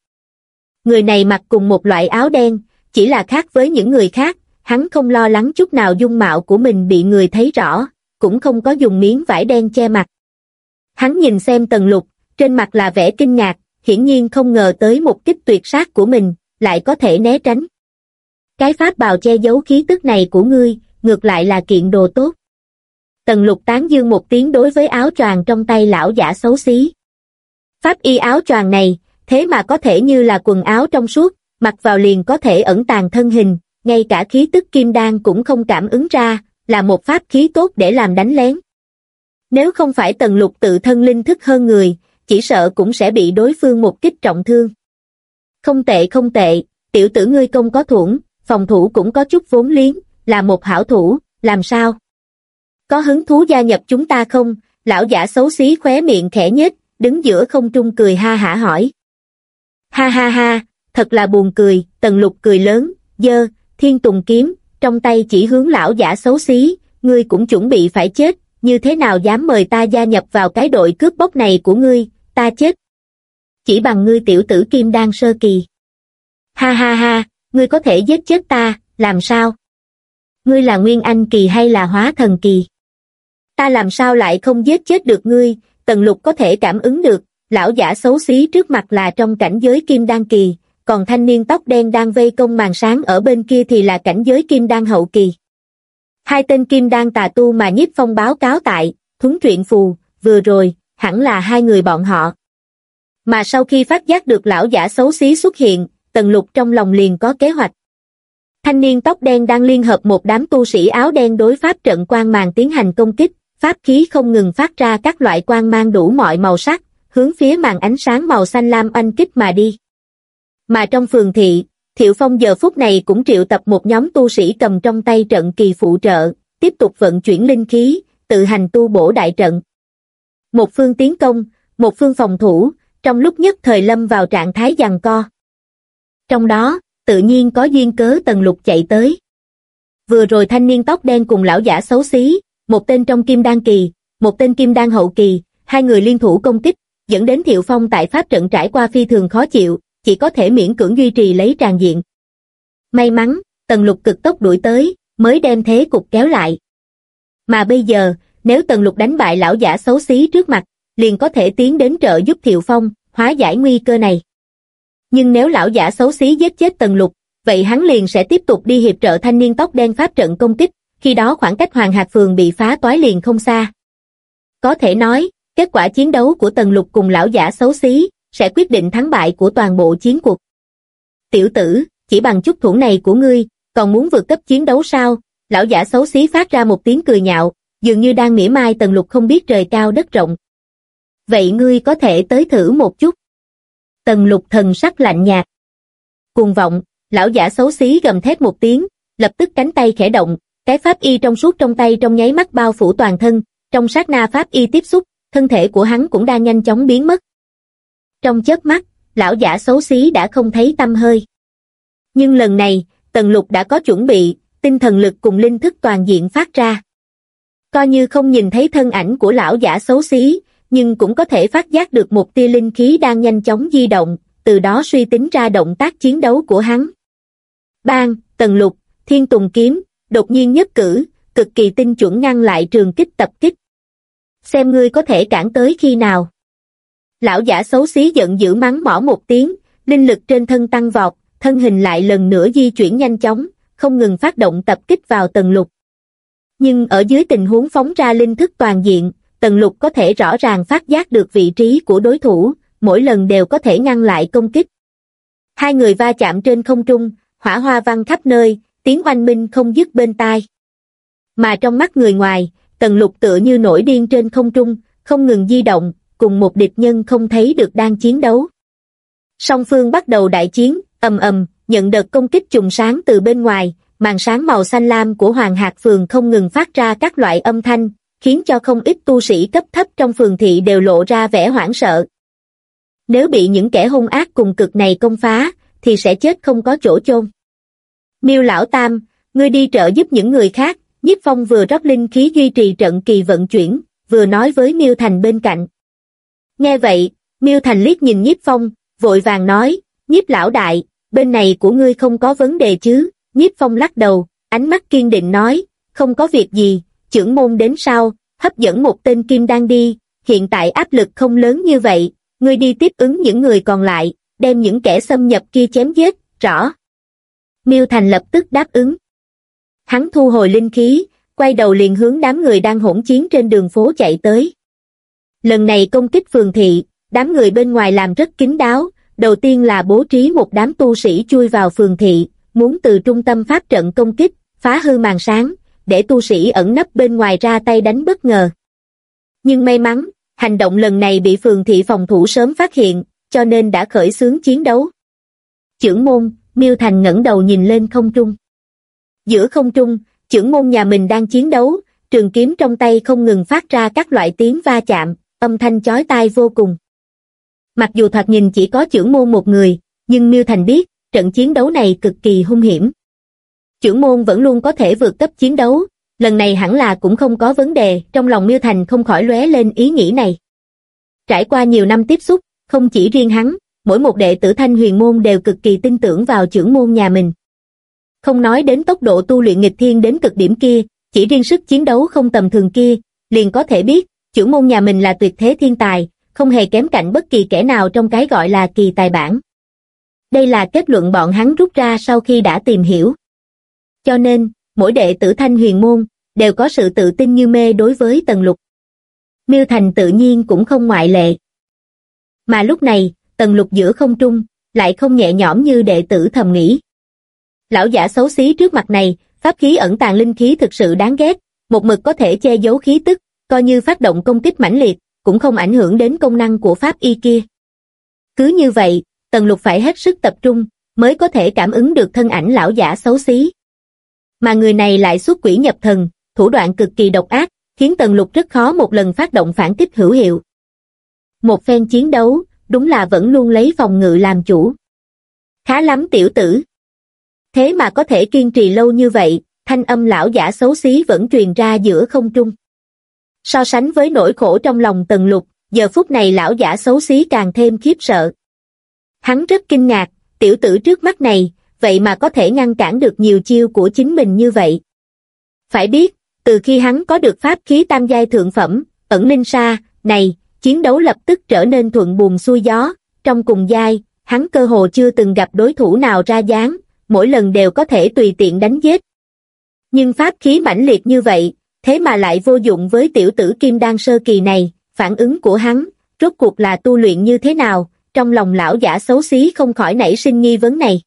Người này mặc cùng một loại áo đen, chỉ là khác với những người khác, hắn không lo lắng chút nào dung mạo của mình bị người thấy rõ, cũng không có dùng miếng vải đen che mặt. Hắn nhìn xem tần lục, trên mặt là vẻ kinh ngạc, hiển nhiên không ngờ tới một kích tuyệt sát của mình, lại có thể né tránh. Cái pháp bào che giấu khí tức này của ngươi, ngược lại là kiện đồ tốt. Tần lục tán dương một tiếng đối với áo choàng trong tay lão giả xấu xí. Pháp y áo choàng này, thế mà có thể như là quần áo trong suốt, mặc vào liền có thể ẩn tàng thân hình, ngay cả khí tức kim đan cũng không cảm ứng ra, là một pháp khí tốt để làm đánh lén. Nếu không phải tần lục tự thân linh thức hơn người, chỉ sợ cũng sẽ bị đối phương một kích trọng thương. Không tệ không tệ, tiểu tử ngươi công có thủng, phòng thủ cũng có chút vốn liếng, là một hảo thủ, làm sao? Có hứng thú gia nhập chúng ta không? Lão giả xấu xí khóe miệng khẽ nhếch, đứng giữa không trung cười ha hả hỏi. Ha ha ha, thật là buồn cười, tần lục cười lớn, dơ, thiên tùng kiếm, trong tay chỉ hướng lão giả xấu xí, ngươi cũng chuẩn bị phải chết, như thế nào dám mời ta gia nhập vào cái đội cướp bóc này của ngươi, ta chết. Chỉ bằng ngươi tiểu tử kim đan sơ kỳ. Ha ha ha, ngươi có thể giết chết ta, làm sao? Ngươi là nguyên anh kỳ hay là hóa thần kỳ? Ta làm sao lại không giết chết được ngươi, tần lục có thể cảm ứng được, lão giả xấu xí trước mặt là trong cảnh giới kim đan kỳ, còn thanh niên tóc đen đang vây công màn sáng ở bên kia thì là cảnh giới kim đan hậu kỳ. Hai tên kim đan tà tu mà nhiếp phong báo cáo tại, thúng truyện phù, vừa rồi, hẳn là hai người bọn họ. Mà sau khi phát giác được lão giả xấu xí xuất hiện, tần lục trong lòng liền có kế hoạch. Thanh niên tóc đen đang liên hợp một đám tu sĩ áo đen đối pháp trận quang màng tiến hành công kích, pháp khí không ngừng phát ra các loại quang mang đủ mọi màu sắc, hướng phía màn ánh sáng màu xanh lam oanh kích mà đi. Mà trong phường thị, Thiệu Phong giờ phút này cũng triệu tập một nhóm tu sĩ cầm trong tay trận kỳ phụ trợ, tiếp tục vận chuyển linh khí, tự hành tu bổ đại trận. Một phương tiến công, một phương phòng thủ, trong lúc nhất thời lâm vào trạng thái giằng co. Trong đó, tự nhiên có duyên cớ tần lục chạy tới. Vừa rồi thanh niên tóc đen cùng lão giả xấu xí, một tên trong kim đan kỳ, một tên kim đan hậu kỳ, hai người liên thủ công kích, dẫn đến Thiệu Phong tại pháp trận trải qua phi thường khó chịu, chỉ có thể miễn cưỡng duy trì lấy tràn diện. May mắn, tần lục cực tốc đuổi tới, mới đem thế cục kéo lại. Mà bây giờ, nếu tần lục đánh bại lão giả xấu xí trước mặt, liền có thể tiến đến trợ giúp Thiệu Phong, hóa giải nguy cơ này. Nhưng nếu lão giả xấu xí giết chết tần lục, vậy hắn liền sẽ tiếp tục đi hiệp trợ thanh niên tóc đen pháp trận công kích, khi đó khoảng cách Hoàng Hạc Phường bị phá toái liền không xa. Có thể nói, kết quả chiến đấu của tần lục cùng lão giả xấu xí, sẽ quyết định thắng bại của toàn bộ chiến cuộc. Tiểu tử, chỉ bằng chút thủ này của ngươi, còn muốn vượt cấp chiến đấu sao? Lão giả xấu xí phát ra một tiếng cười nhạo, dường như đang mỉa mai tần lục không biết trời cao đất rộng. Vậy ngươi có thể tới thử một chút. Tần lục thần sắc lạnh nhạt. Cùng vọng, lão giả xấu xí gầm thét một tiếng, lập tức cánh tay khẽ động, cái pháp y trong suốt trong tay trong nháy mắt bao phủ toàn thân, trong sát na pháp y tiếp xúc, thân thể của hắn cũng đang nhanh chóng biến mất. Trong chớp mắt, lão giả xấu xí đã không thấy tâm hơi. Nhưng lần này, Tần Lục đã có chuẩn bị, tinh thần lực cùng linh thức toàn diện phát ra. Coi như không nhìn thấy thân ảnh của lão giả xấu xí, nhưng cũng có thể phát giác được một tia linh khí đang nhanh chóng di động, từ đó suy tính ra động tác chiến đấu của hắn. Bang, Tần Lục, Thiên Tùng Kiếm, đột nhiên nhất cử, cực kỳ tinh chuẩn ngăn lại trường kích tập kích. Xem ngươi có thể cản tới khi nào. Lão giả xấu xí giận dữ mắng mỏ một tiếng, linh lực trên thân tăng vọt, thân hình lại lần nữa di chuyển nhanh chóng, không ngừng phát động tập kích vào tầng lục. Nhưng ở dưới tình huống phóng ra linh thức toàn diện, tầng lục có thể rõ ràng phát giác được vị trí của đối thủ, mỗi lần đều có thể ngăn lại công kích. Hai người va chạm trên không trung, hỏa hoa văng khắp nơi, tiếng oanh minh không dứt bên tai. Mà trong mắt người ngoài, tần lục tựa như nổi điên trên không trung, không ngừng di động, cùng một địch nhân không thấy được đang chiến đấu. Song phương bắt đầu đại chiến, ầm ầm, nhận đợt công kích trùng sáng từ bên ngoài, màn sáng màu xanh lam của Hoàng Hạc Phường không ngừng phát ra các loại âm thanh, khiến cho không ít tu sĩ cấp thấp trong phường thị đều lộ ra vẻ hoảng sợ. Nếu bị những kẻ hung ác cùng cực này công phá, thì sẽ chết không có chỗ chôn. Miêu Lão Tam, ngươi đi trợ giúp những người khác, Nhiếp Phong vừa rót linh khí duy trì trận kỳ vận chuyển, vừa nói với Miêu Thành bên cạnh. Nghe vậy, Miêu Thành liếc nhìn Nhiếp Phong, vội vàng nói, Nhiếp lão đại, bên này của ngươi không có vấn đề chứ, Nhiếp Phong lắc đầu, ánh mắt kiên định nói, không có việc gì, trưởng môn đến sau, hấp dẫn một tên kim đan đi, hiện tại áp lực không lớn như vậy, ngươi đi tiếp ứng những người còn lại, đem những kẻ xâm nhập kia chém giết, rõ. Miêu Thành lập tức đáp ứng. Hắn thu hồi linh khí, quay đầu liền hướng đám người đang hỗn chiến trên đường phố chạy tới. Lần này công kích phường thị, đám người bên ngoài làm rất kín đáo, đầu tiên là bố trí một đám tu sĩ chui vào phường thị, muốn từ trung tâm pháp trận công kích, phá hư màn sáng, để tu sĩ ẩn nấp bên ngoài ra tay đánh bất ngờ. Nhưng may mắn, hành động lần này bị phường thị phòng thủ sớm phát hiện, cho nên đã khởi xướng chiến đấu. Chưởng môn, Miêu Thành ngẩng đầu nhìn lên không trung. Giữa không trung, chưởng môn nhà mình đang chiến đấu, trường kiếm trong tay không ngừng phát ra các loại tiếng va chạm, âm thanh chói tai vô cùng. Mặc dù thoạt nhìn chỉ có trưởng môn một người, nhưng Miêu Thành biết, trận chiến đấu này cực kỳ hung hiểm. Trưởng môn vẫn luôn có thể vượt cấp chiến đấu, lần này hẳn là cũng không có vấn đề, trong lòng Miêu Thành không khỏi lóe lên ý nghĩ này. Trải qua nhiều năm tiếp xúc, không chỉ riêng hắn, mỗi một đệ tử thanh huyền môn đều cực kỳ tin tưởng vào trưởng môn nhà mình. Không nói đến tốc độ tu luyện nghịch thiên đến cực điểm kia, chỉ riêng sức chiến đấu không tầm thường kia, liền có thể biết, trưởng môn nhà mình là tuyệt thế thiên tài, không hề kém cạnh bất kỳ kẻ nào trong cái gọi là kỳ tài bản. Đây là kết luận bọn hắn rút ra sau khi đã tìm hiểu. Cho nên, mỗi đệ tử thanh huyền môn, đều có sự tự tin như mê đối với tần lục. Miêu Thành tự nhiên cũng không ngoại lệ. Mà lúc này, tần lục giữa không trung, lại không nhẹ nhõm như đệ tử thầm nghĩ. Lão giả xấu xí trước mặt này, pháp khí ẩn tàng linh khí thực sự đáng ghét, một mực có thể che giấu khí tức, coi như phát động công kích mãnh liệt, cũng không ảnh hưởng đến công năng của pháp y kia. Cứ như vậy, tần lục phải hết sức tập trung, mới có thể cảm ứng được thân ảnh lão giả xấu xí. Mà người này lại xuất quỷ nhập thần, thủ đoạn cực kỳ độc ác, khiến tần lục rất khó một lần phát động phản kích hữu hiệu. Một phen chiến đấu, đúng là vẫn luôn lấy phòng ngự làm chủ. Khá lắm tiểu tử. Thế mà có thể kiên trì lâu như vậy, thanh âm lão giả xấu xí vẫn truyền ra giữa không trung. So sánh với nỗi khổ trong lòng tần lục, giờ phút này lão giả xấu xí càng thêm khiếp sợ. Hắn rất kinh ngạc, tiểu tử trước mắt này, vậy mà có thể ngăn cản được nhiều chiêu của chính mình như vậy. Phải biết, từ khi hắn có được pháp khí tam giai thượng phẩm, ẩn linh sa, này, chiến đấu lập tức trở nên thuận buồm xuôi gió, trong cùng giai, hắn cơ hồ chưa từng gặp đối thủ nào ra dáng, mỗi lần đều có thể tùy tiện đánh giết. Nhưng pháp khí mãnh liệt như vậy, thế mà lại vô dụng với tiểu tử kim đan sơ kỳ này, phản ứng của hắn, rốt cuộc là tu luyện như thế nào, trong lòng lão giả xấu xí không khỏi nảy sinh nghi vấn này.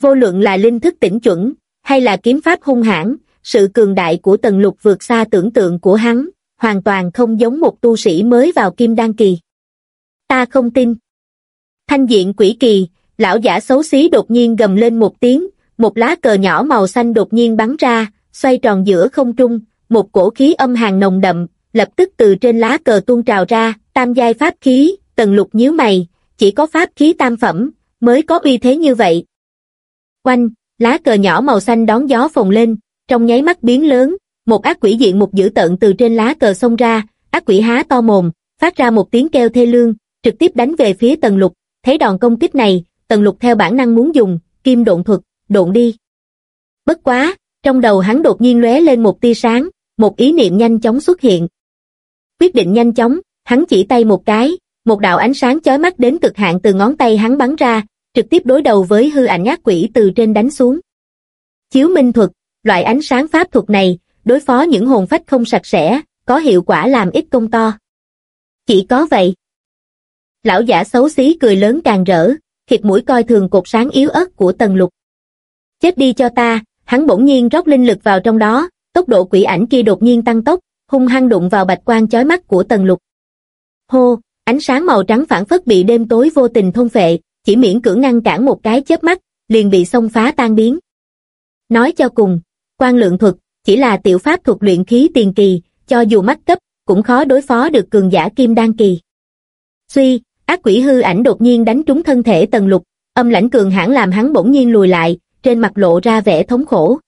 Vô luận là linh thức tỉnh chuẩn, hay là kiếm pháp hung hãn, sự cường đại của tần lục vượt xa tưởng tượng của hắn, hoàn toàn không giống một tu sĩ mới vào kim đan kỳ. Ta không tin. Thanh diện quỷ kỳ, lão giả xấu xí đột nhiên gầm lên một tiếng, một lá cờ nhỏ màu xanh đột nhiên bắn ra, xoay tròn giữa không trung, một cổ khí âm hàng nồng đậm, lập tức từ trên lá cờ tuôn trào ra, tam giai pháp khí, tần lục nhíu mày, chỉ có pháp khí tam phẩm, mới có uy thế như vậy. Quanh, lá cờ nhỏ màu xanh đón gió phồng lên, trong nháy mắt biến lớn, một ác quỷ diện một dữ tận từ trên lá cờ xông ra, ác quỷ há to mồm, phát ra một tiếng kêu thê lương, trực tiếp đánh về phía tần lục, thấy đòn công kích này, tần lục theo bản năng muốn dùng, kim độn thuật, độn đi. Bất quá, trong đầu hắn đột nhiên lóe lên một tia sáng, một ý niệm nhanh chóng xuất hiện. Quyết định nhanh chóng, hắn chỉ tay một cái, một đạo ánh sáng chói mắt đến cực hạn từ ngón tay hắn bắn ra, trực tiếp đối đầu với hư ảnh ác quỷ từ trên đánh xuống. Chiếu minh thuật, loại ánh sáng pháp thuật này, đối phó những hồn phách không sạch sẽ, có hiệu quả làm ít công to. Chỉ có vậy. Lão giả xấu xí cười lớn càng rỡ, thịt mũi coi thường cột sáng yếu ớt của tần lục. Chết đi cho ta, hắn bỗng nhiên rót linh lực vào trong đó, tốc độ quỷ ảnh kia đột nhiên tăng tốc, hung hăng đụng vào bạch quang chói mắt của tần lục. Hô, ánh sáng màu trắng phản phất bị đêm tối vô tình thôn phệ, chỉ miễn cưỡng ngăn cản một cái chớp mắt, liền bị xông phá tan biến. Nói cho cùng, quan lượng thuật, chỉ là tiểu pháp thuật luyện khí tiền kỳ, cho dù mắt cấp, cũng khó đối phó được cường giả kim đan kỳ. Suy, ác quỷ hư ảnh đột nhiên đánh trúng thân thể tần lục, âm lãnh cường hãn làm hắn bỗng nhiên lùi lại, trên mặt lộ ra vẻ thống khổ.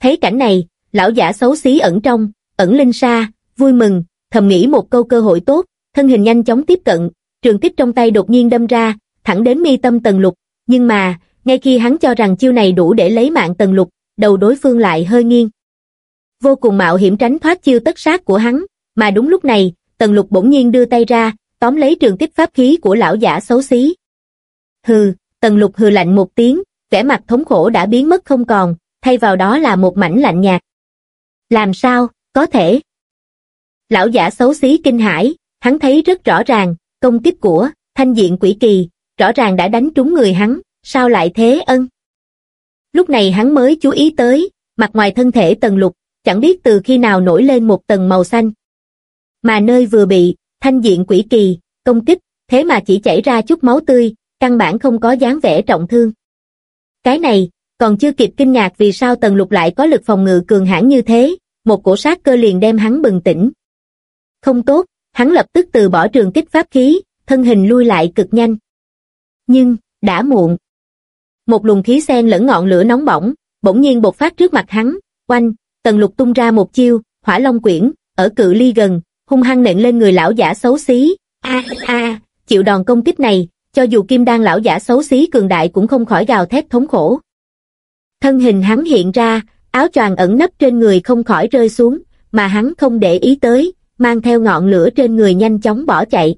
Thấy cảnh này, lão giả xấu xí ẩn trong, ẩn linh sa, vui mừng, thầm nghĩ một câu cơ hội tốt, thân hình nhanh chóng tiếp cận, trường kích trong tay đột nhiên đâm ra, thẳng đến mi tâm tần lục, nhưng mà, ngay khi hắn cho rằng chiêu này đủ để lấy mạng tần lục, đầu đối phương lại hơi nghiêng. Vô cùng mạo hiểm tránh thoát chiêu tất sát của hắn, mà đúng lúc này, tần lục bỗng nhiên đưa tay ra, tóm lấy trường kích pháp khí của lão giả xấu xí. Hừ, tần lục hừ lạnh một tiếng, vẻ mặt thống khổ đã biến mất không còn, thay vào đó là một mảnh lạnh nhạt. Làm sao, có thể? Lão giả xấu xí kinh hãi, hắn thấy rất rõ ràng, công kích của thanh diện quỷ kỳ, rõ ràng đã đánh trúng người hắn, sao lại thế ân? Lúc này hắn mới chú ý tới, mặt ngoài thân thể tần lục, chẳng biết từ khi nào nổi lên một tầng màu xanh. Mà nơi vừa bị, thanh diện quỷ kỳ, công kích, thế mà chỉ chảy ra chút máu tươi, căn bản không có dáng vẻ trọng thương. Cái này, còn chưa kịp kinh ngạc vì sao tần lục lại có lực phòng ngự cường hãn như thế, một cổ sát cơ liền đem hắn bừng tỉnh. Không tốt, hắn lập tức từ bỏ trường kích pháp khí, thân hình lui lại cực nhanh. Nhưng, đã muộn. Một luồng khí sen lẫn ngọn lửa nóng bỏng, bỗng nhiên bộc phát trước mặt hắn, quanh, tần lục tung ra một chiêu, hỏa long quyển, ở cự ly gần, hung hăng nện lên người lão giả xấu xí. A a, chịu đòn công kích này, cho dù kim đan lão giả xấu xí cường đại cũng không khỏi gào thét thống khổ. Thân hình hắn hiện ra, áo choàng ẩn nấp trên người không khỏi rơi xuống, mà hắn không để ý tới, mang theo ngọn lửa trên người nhanh chóng bỏ chạy.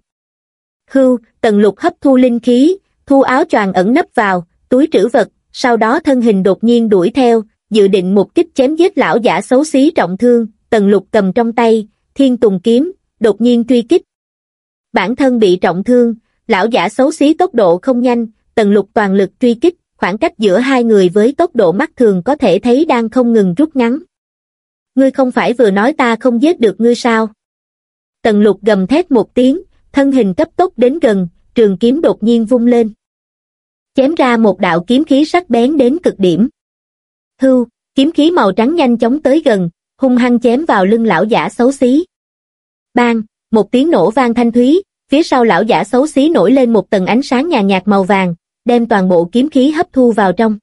Hưu, tần lục hấp thu linh khí, thu áo choàng ẩn nấp vào, túi trữ vật, sau đó thân hình đột nhiên đuổi theo, dự định một kích chém giết lão giả xấu xí trọng thương, tần lục cầm trong tay, thiên tùng kiếm, đột nhiên truy kích. Bản thân bị trọng thương, lão giả xấu xí tốc độ không nhanh, tần lục toàn lực truy kích, khoảng cách giữa hai người với tốc độ mắt thường có thể thấy đang không ngừng rút ngắn. Ngươi không phải vừa nói ta không giết được ngươi sao? Tần lục gầm thét một tiếng, thân hình cấp tốc đến gần, trường kiếm đột nhiên vung lên. Chém ra một đạo kiếm khí sắc bén đến cực điểm. Hưu, kiếm khí màu trắng nhanh chóng tới gần, hung hăng chém vào lưng lão giả xấu xí. Bang, một tiếng nổ vang thanh thúy, phía sau lão giả xấu xí nổi lên một tầng ánh sáng nhàn nhạt màu vàng, đem toàn bộ kiếm khí hấp thu vào trong.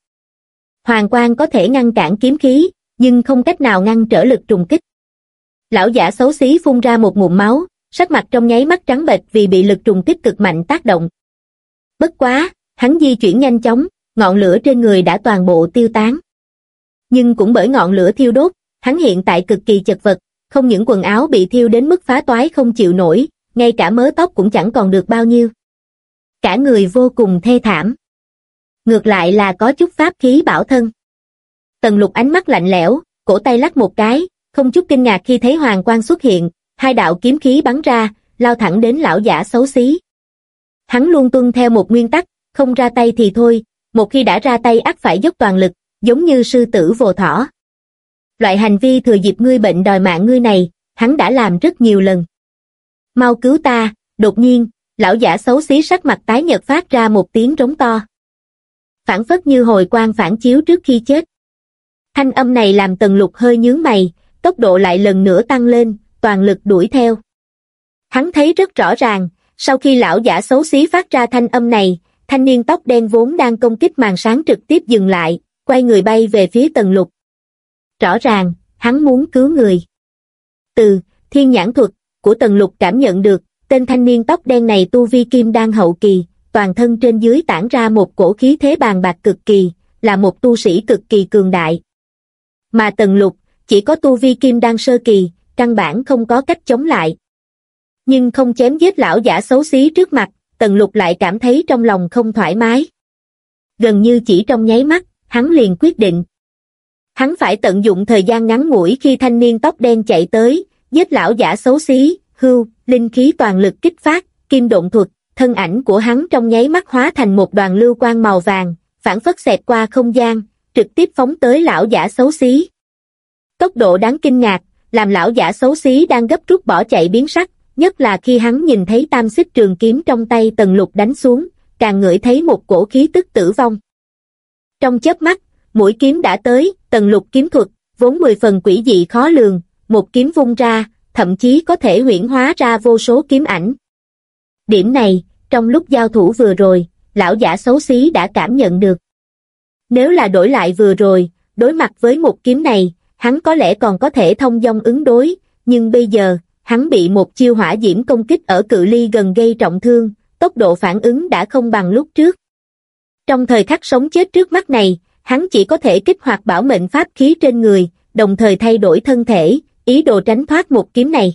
Hoàng quang có thể ngăn cản kiếm khí, nhưng không cách nào ngăn trở lực trùng kích. Lão giả xấu xí phun ra một ngụm máu, sắc mặt trong nháy mắt trắng bệch vì bị lực trùng kích cực mạnh tác động. Bất quá, hắn di chuyển nhanh chóng, ngọn lửa trên người đã toàn bộ tiêu tán. Nhưng cũng bởi ngọn lửa thiêu đốt, hắn hiện tại cực kỳ chật vật, không những quần áo bị thiêu đến mức phá toái không chịu nổi, ngay cả mớ tóc cũng chẳng còn được bao nhiêu. Cả người vô cùng thê thảm. Ngược lại là có chút pháp khí bảo thân. Tần lục ánh mắt lạnh lẽo, cổ tay lắc một cái, không chút kinh ngạc khi thấy hoàng quang xuất hiện, hai đạo kiếm khí bắn ra, lao thẳng đến lão giả xấu xí. Hắn luôn tuân theo một nguyên tắc, không ra tay thì thôi, một khi đã ra tay ắt phải dốc toàn lực, giống như sư tử vồ thỏ. Loại hành vi thừa dịp ngươi bệnh đòi mạng ngươi này, hắn đã làm rất nhiều lần. Mau cứu ta, đột nhiên, lão giả xấu xí sắc mặt tái nhợt phát ra một tiếng trống to. Phản phất như hồi quang phản chiếu trước khi chết. Thanh âm này làm tần lục hơi nhướng mày, tốc độ lại lần nữa tăng lên, toàn lực đuổi theo. Hắn thấy rất rõ ràng, sau khi lão giả xấu xí phát ra thanh âm này, thanh niên tóc đen vốn đang công kích màn sáng trực tiếp dừng lại, quay người bay về phía tần lục. Rõ ràng, hắn muốn cứu người. Từ, thiên nhãn thuật, của tần lục cảm nhận được, tên thanh niên tóc đen này tu vi kim đang hậu kỳ, toàn thân trên dưới tản ra một cổ khí thế bàn bạc cực kỳ, là một tu sĩ cực kỳ cường đại. Mà tần lục, chỉ có tu vi kim đang sơ kỳ, căn bản không có cách chống lại. Nhưng không chém giết lão giả xấu xí trước mặt, tần lục lại cảm thấy trong lòng không thoải mái. Gần như chỉ trong nháy mắt, hắn liền quyết định. Hắn phải tận dụng thời gian ngắn ngủi khi thanh niên tóc đen chạy tới, giết lão giả xấu xí, hưu, linh khí toàn lực kích phát, kim động thuật, thân ảnh của hắn trong nháy mắt hóa thành một đoàn lưu quang màu vàng, phản phất xẹt qua không gian, trực tiếp phóng tới lão giả xấu xí. Tốc độ đáng kinh ngạc, làm lão giả xấu xí đang gấp rút bỏ chạy biến sắc, nhất là khi hắn nhìn thấy tam xích trường kiếm trong tay tần lục đánh xuống, càng ngửi thấy một cổ khí tức tử vong. Trong chớp mắt, mũi kiếm đã tới, tần lục kiếm thuật, vốn mười phần quỷ dị khó lường, một kiếm vung ra, thậm chí có thể huyễn hóa ra vô số kiếm ảnh. Điểm này, trong lúc giao thủ vừa rồi, lão giả xấu xí đã cảm nhận được. Nếu là đổi lại vừa rồi, đối mặt với một kiếm này, hắn có lẽ còn có thể thông dong ứng đối, nhưng bây giờ, hắn bị một chiêu hỏa diễm công kích ở cự ly gần gây trọng thương, tốc độ phản ứng đã không bằng lúc trước. Trong thời khắc sống chết trước mắt này, hắn chỉ có thể kích hoạt bảo mệnh pháp khí trên người, đồng thời thay đổi thân thể, ý đồ tránh thoát một kiếm này.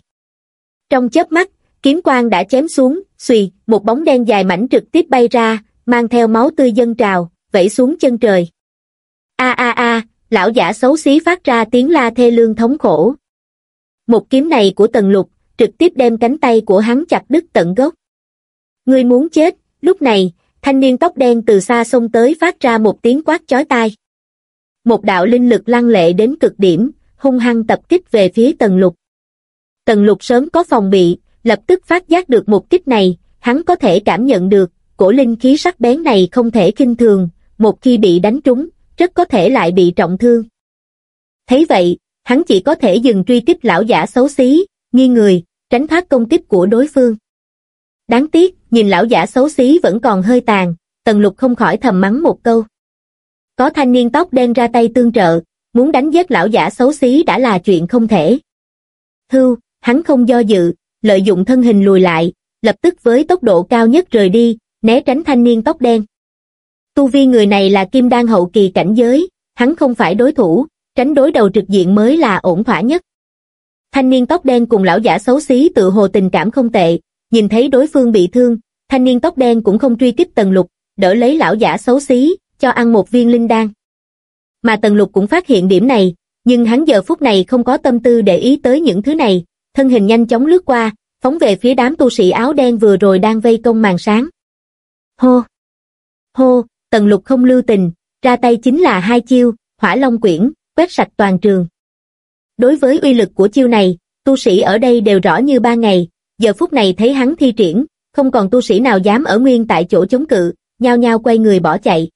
Trong chớp mắt, kiếm quang đã chém xuống, xùy, một bóng đen dài mảnh trực tiếp bay ra, mang theo máu tươi dân trào, vẫy xuống chân trời. A a a, lão giả xấu xí phát ra tiếng la thê lương thống khổ. Một kiếm này của tần lục, trực tiếp đem cánh tay của hắn chặt đứt tận gốc. Ngươi muốn chết, lúc này, thanh niên tóc đen từ xa xông tới phát ra một tiếng quát chói tai. Một đạo linh lực lăng lệ đến cực điểm, hung hăng tập kích về phía tần lục. Tần lục sớm có phòng bị, lập tức phát giác được một kích này, hắn có thể cảm nhận được, cổ linh khí sắc bén này không thể kinh thường, một khi bị đánh trúng, rất có thể lại bị trọng thương. Thấy vậy, hắn chỉ có thể dừng truy kích lão giả xấu xí, nghi người, tránh thoát công kích của đối phương. Đáng tiếc, nhìn lão giả xấu xí vẫn còn hơi tàn, tần lục không khỏi thầm mắng một câu. Có thanh niên tóc đen ra tay tương trợ, muốn đánh giết lão giả xấu xí đã là chuyện không thể. Hưu, hắn không do dự, lợi dụng thân hình lùi lại, lập tức với tốc độ cao nhất rời đi, né tránh thanh niên tóc đen. Tu vi người này là kim đan hậu kỳ cảnh giới, hắn không phải đối thủ, tránh đối đầu trực diện mới là ổn thỏa nhất. Thanh niên tóc đen cùng lão giả xấu xí tự hồ tình cảm không tệ, nhìn thấy đối phương bị thương, thanh niên tóc đen cũng không truy kích tần lục, đỡ lấy lão giả xấu xí, cho ăn một viên linh đan. Mà tần lục cũng phát hiện điểm này, nhưng hắn giờ phút này không có tâm tư để ý tới những thứ này, thân hình nhanh chóng lướt qua, phóng về phía đám tu sĩ áo đen vừa rồi đang vây công màn sáng. Hô! Hô! Tần lục không lưu tình, ra tay chính là hai chiêu, hỏa long quyển, quét sạch toàn trường. Đối với uy lực của chiêu này, tu sĩ ở đây đều rõ như ba ngày, giờ phút này thấy hắn thi triển, không còn tu sĩ nào dám ở nguyên tại chỗ chống cự, nhao nhao quay người bỏ chạy.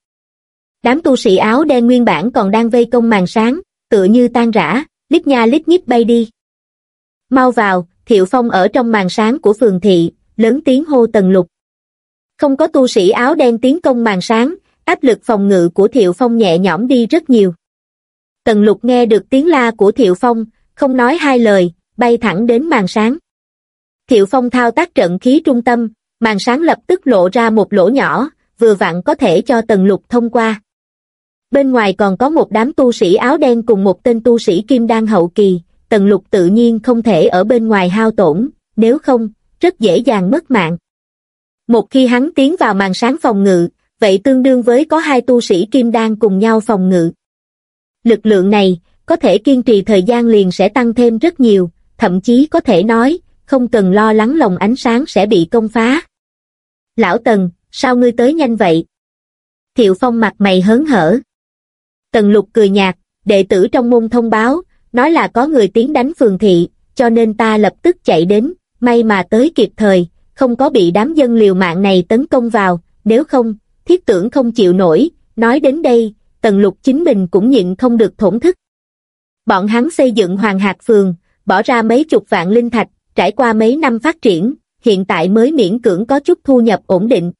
Đám tu sĩ áo đen nguyên bản còn đang vây công màn sáng, tựa như tan rã, lít nha lít nhít bay đi. Mau vào, Thiệu Phong ở trong màn sáng của phường thị, lớn tiếng hô tần lục. Không có tu sĩ áo đen tiến công màn sáng, áp lực phòng ngự của Thiệu Phong nhẹ nhõm đi rất nhiều. Tần lục nghe được tiếng la của Thiệu Phong, không nói hai lời, bay thẳng đến màn sáng. Thiệu Phong thao tác trận khí trung tâm, màn sáng lập tức lộ ra một lỗ nhỏ, vừa vặn có thể cho tần lục thông qua. Bên ngoài còn có một đám tu sĩ áo đen cùng một tên tu sĩ kim đan hậu kỳ, tần lục tự nhiên không thể ở bên ngoài hao tổn, nếu không, rất dễ dàng mất mạng. Một khi hắn tiến vào màn sáng phòng ngự, vậy tương đương với có hai tu sĩ kim đan cùng nhau phòng ngự. Lực lượng này, có thể kiên trì thời gian liền sẽ tăng thêm rất nhiều, thậm chí có thể nói, không cần lo lắng lồng ánh sáng sẽ bị công phá. Lão Tần, sao ngươi tới nhanh vậy? Thiệu Phong mặt mày hớn hở. Tần Lục cười nhạt, đệ tử trong môn thông báo, nói là có người tiến đánh phường thị, cho nên ta lập tức chạy đến, may mà tới kịp thời, không có bị đám dân liều mạng này tấn công vào, nếu không, thiết tưởng không chịu nổi, nói đến đây, tần lục chính mình cũng nhịn không được thổn thức. Bọn hắn xây dựng hoàng hạt phường, bỏ ra mấy chục vạn linh thạch, trải qua mấy năm phát triển, hiện tại mới miễn cưỡng có chút thu nhập ổn định.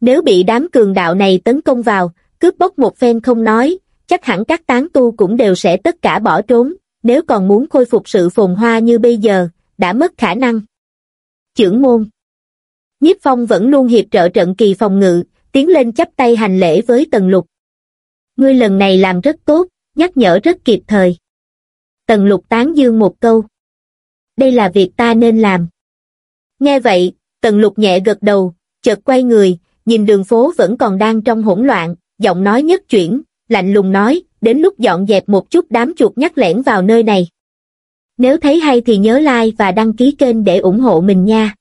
Nếu bị đám cường đạo này tấn công vào, cướp bóc một phen không nói, chắc hẳn các tán tu cũng đều sẽ tất cả bỏ trốn, nếu còn muốn khôi phục sự phồn hoa như bây giờ, đã mất khả năng. Chưởng môn Nhiếp phong vẫn luôn hiệp trợ trận kỳ phòng ngự, tiến lên chấp tay hành lễ với Tần Lục. Ngươi lần này làm rất tốt, nhắc nhở rất kịp thời. Tần Lục tán dương một câu. Đây là việc ta nên làm. Nghe vậy, Tần Lục nhẹ gật đầu, chợt quay người, nhìn đường phố vẫn còn đang trong hỗn loạn, giọng nói nhất chuyển, lạnh lùng nói, đến lúc dọn dẹp một chút đám chuột nhắt lẻn vào nơi này. Nếu thấy hay thì nhớ like và đăng ký kênh để ủng hộ mình nha.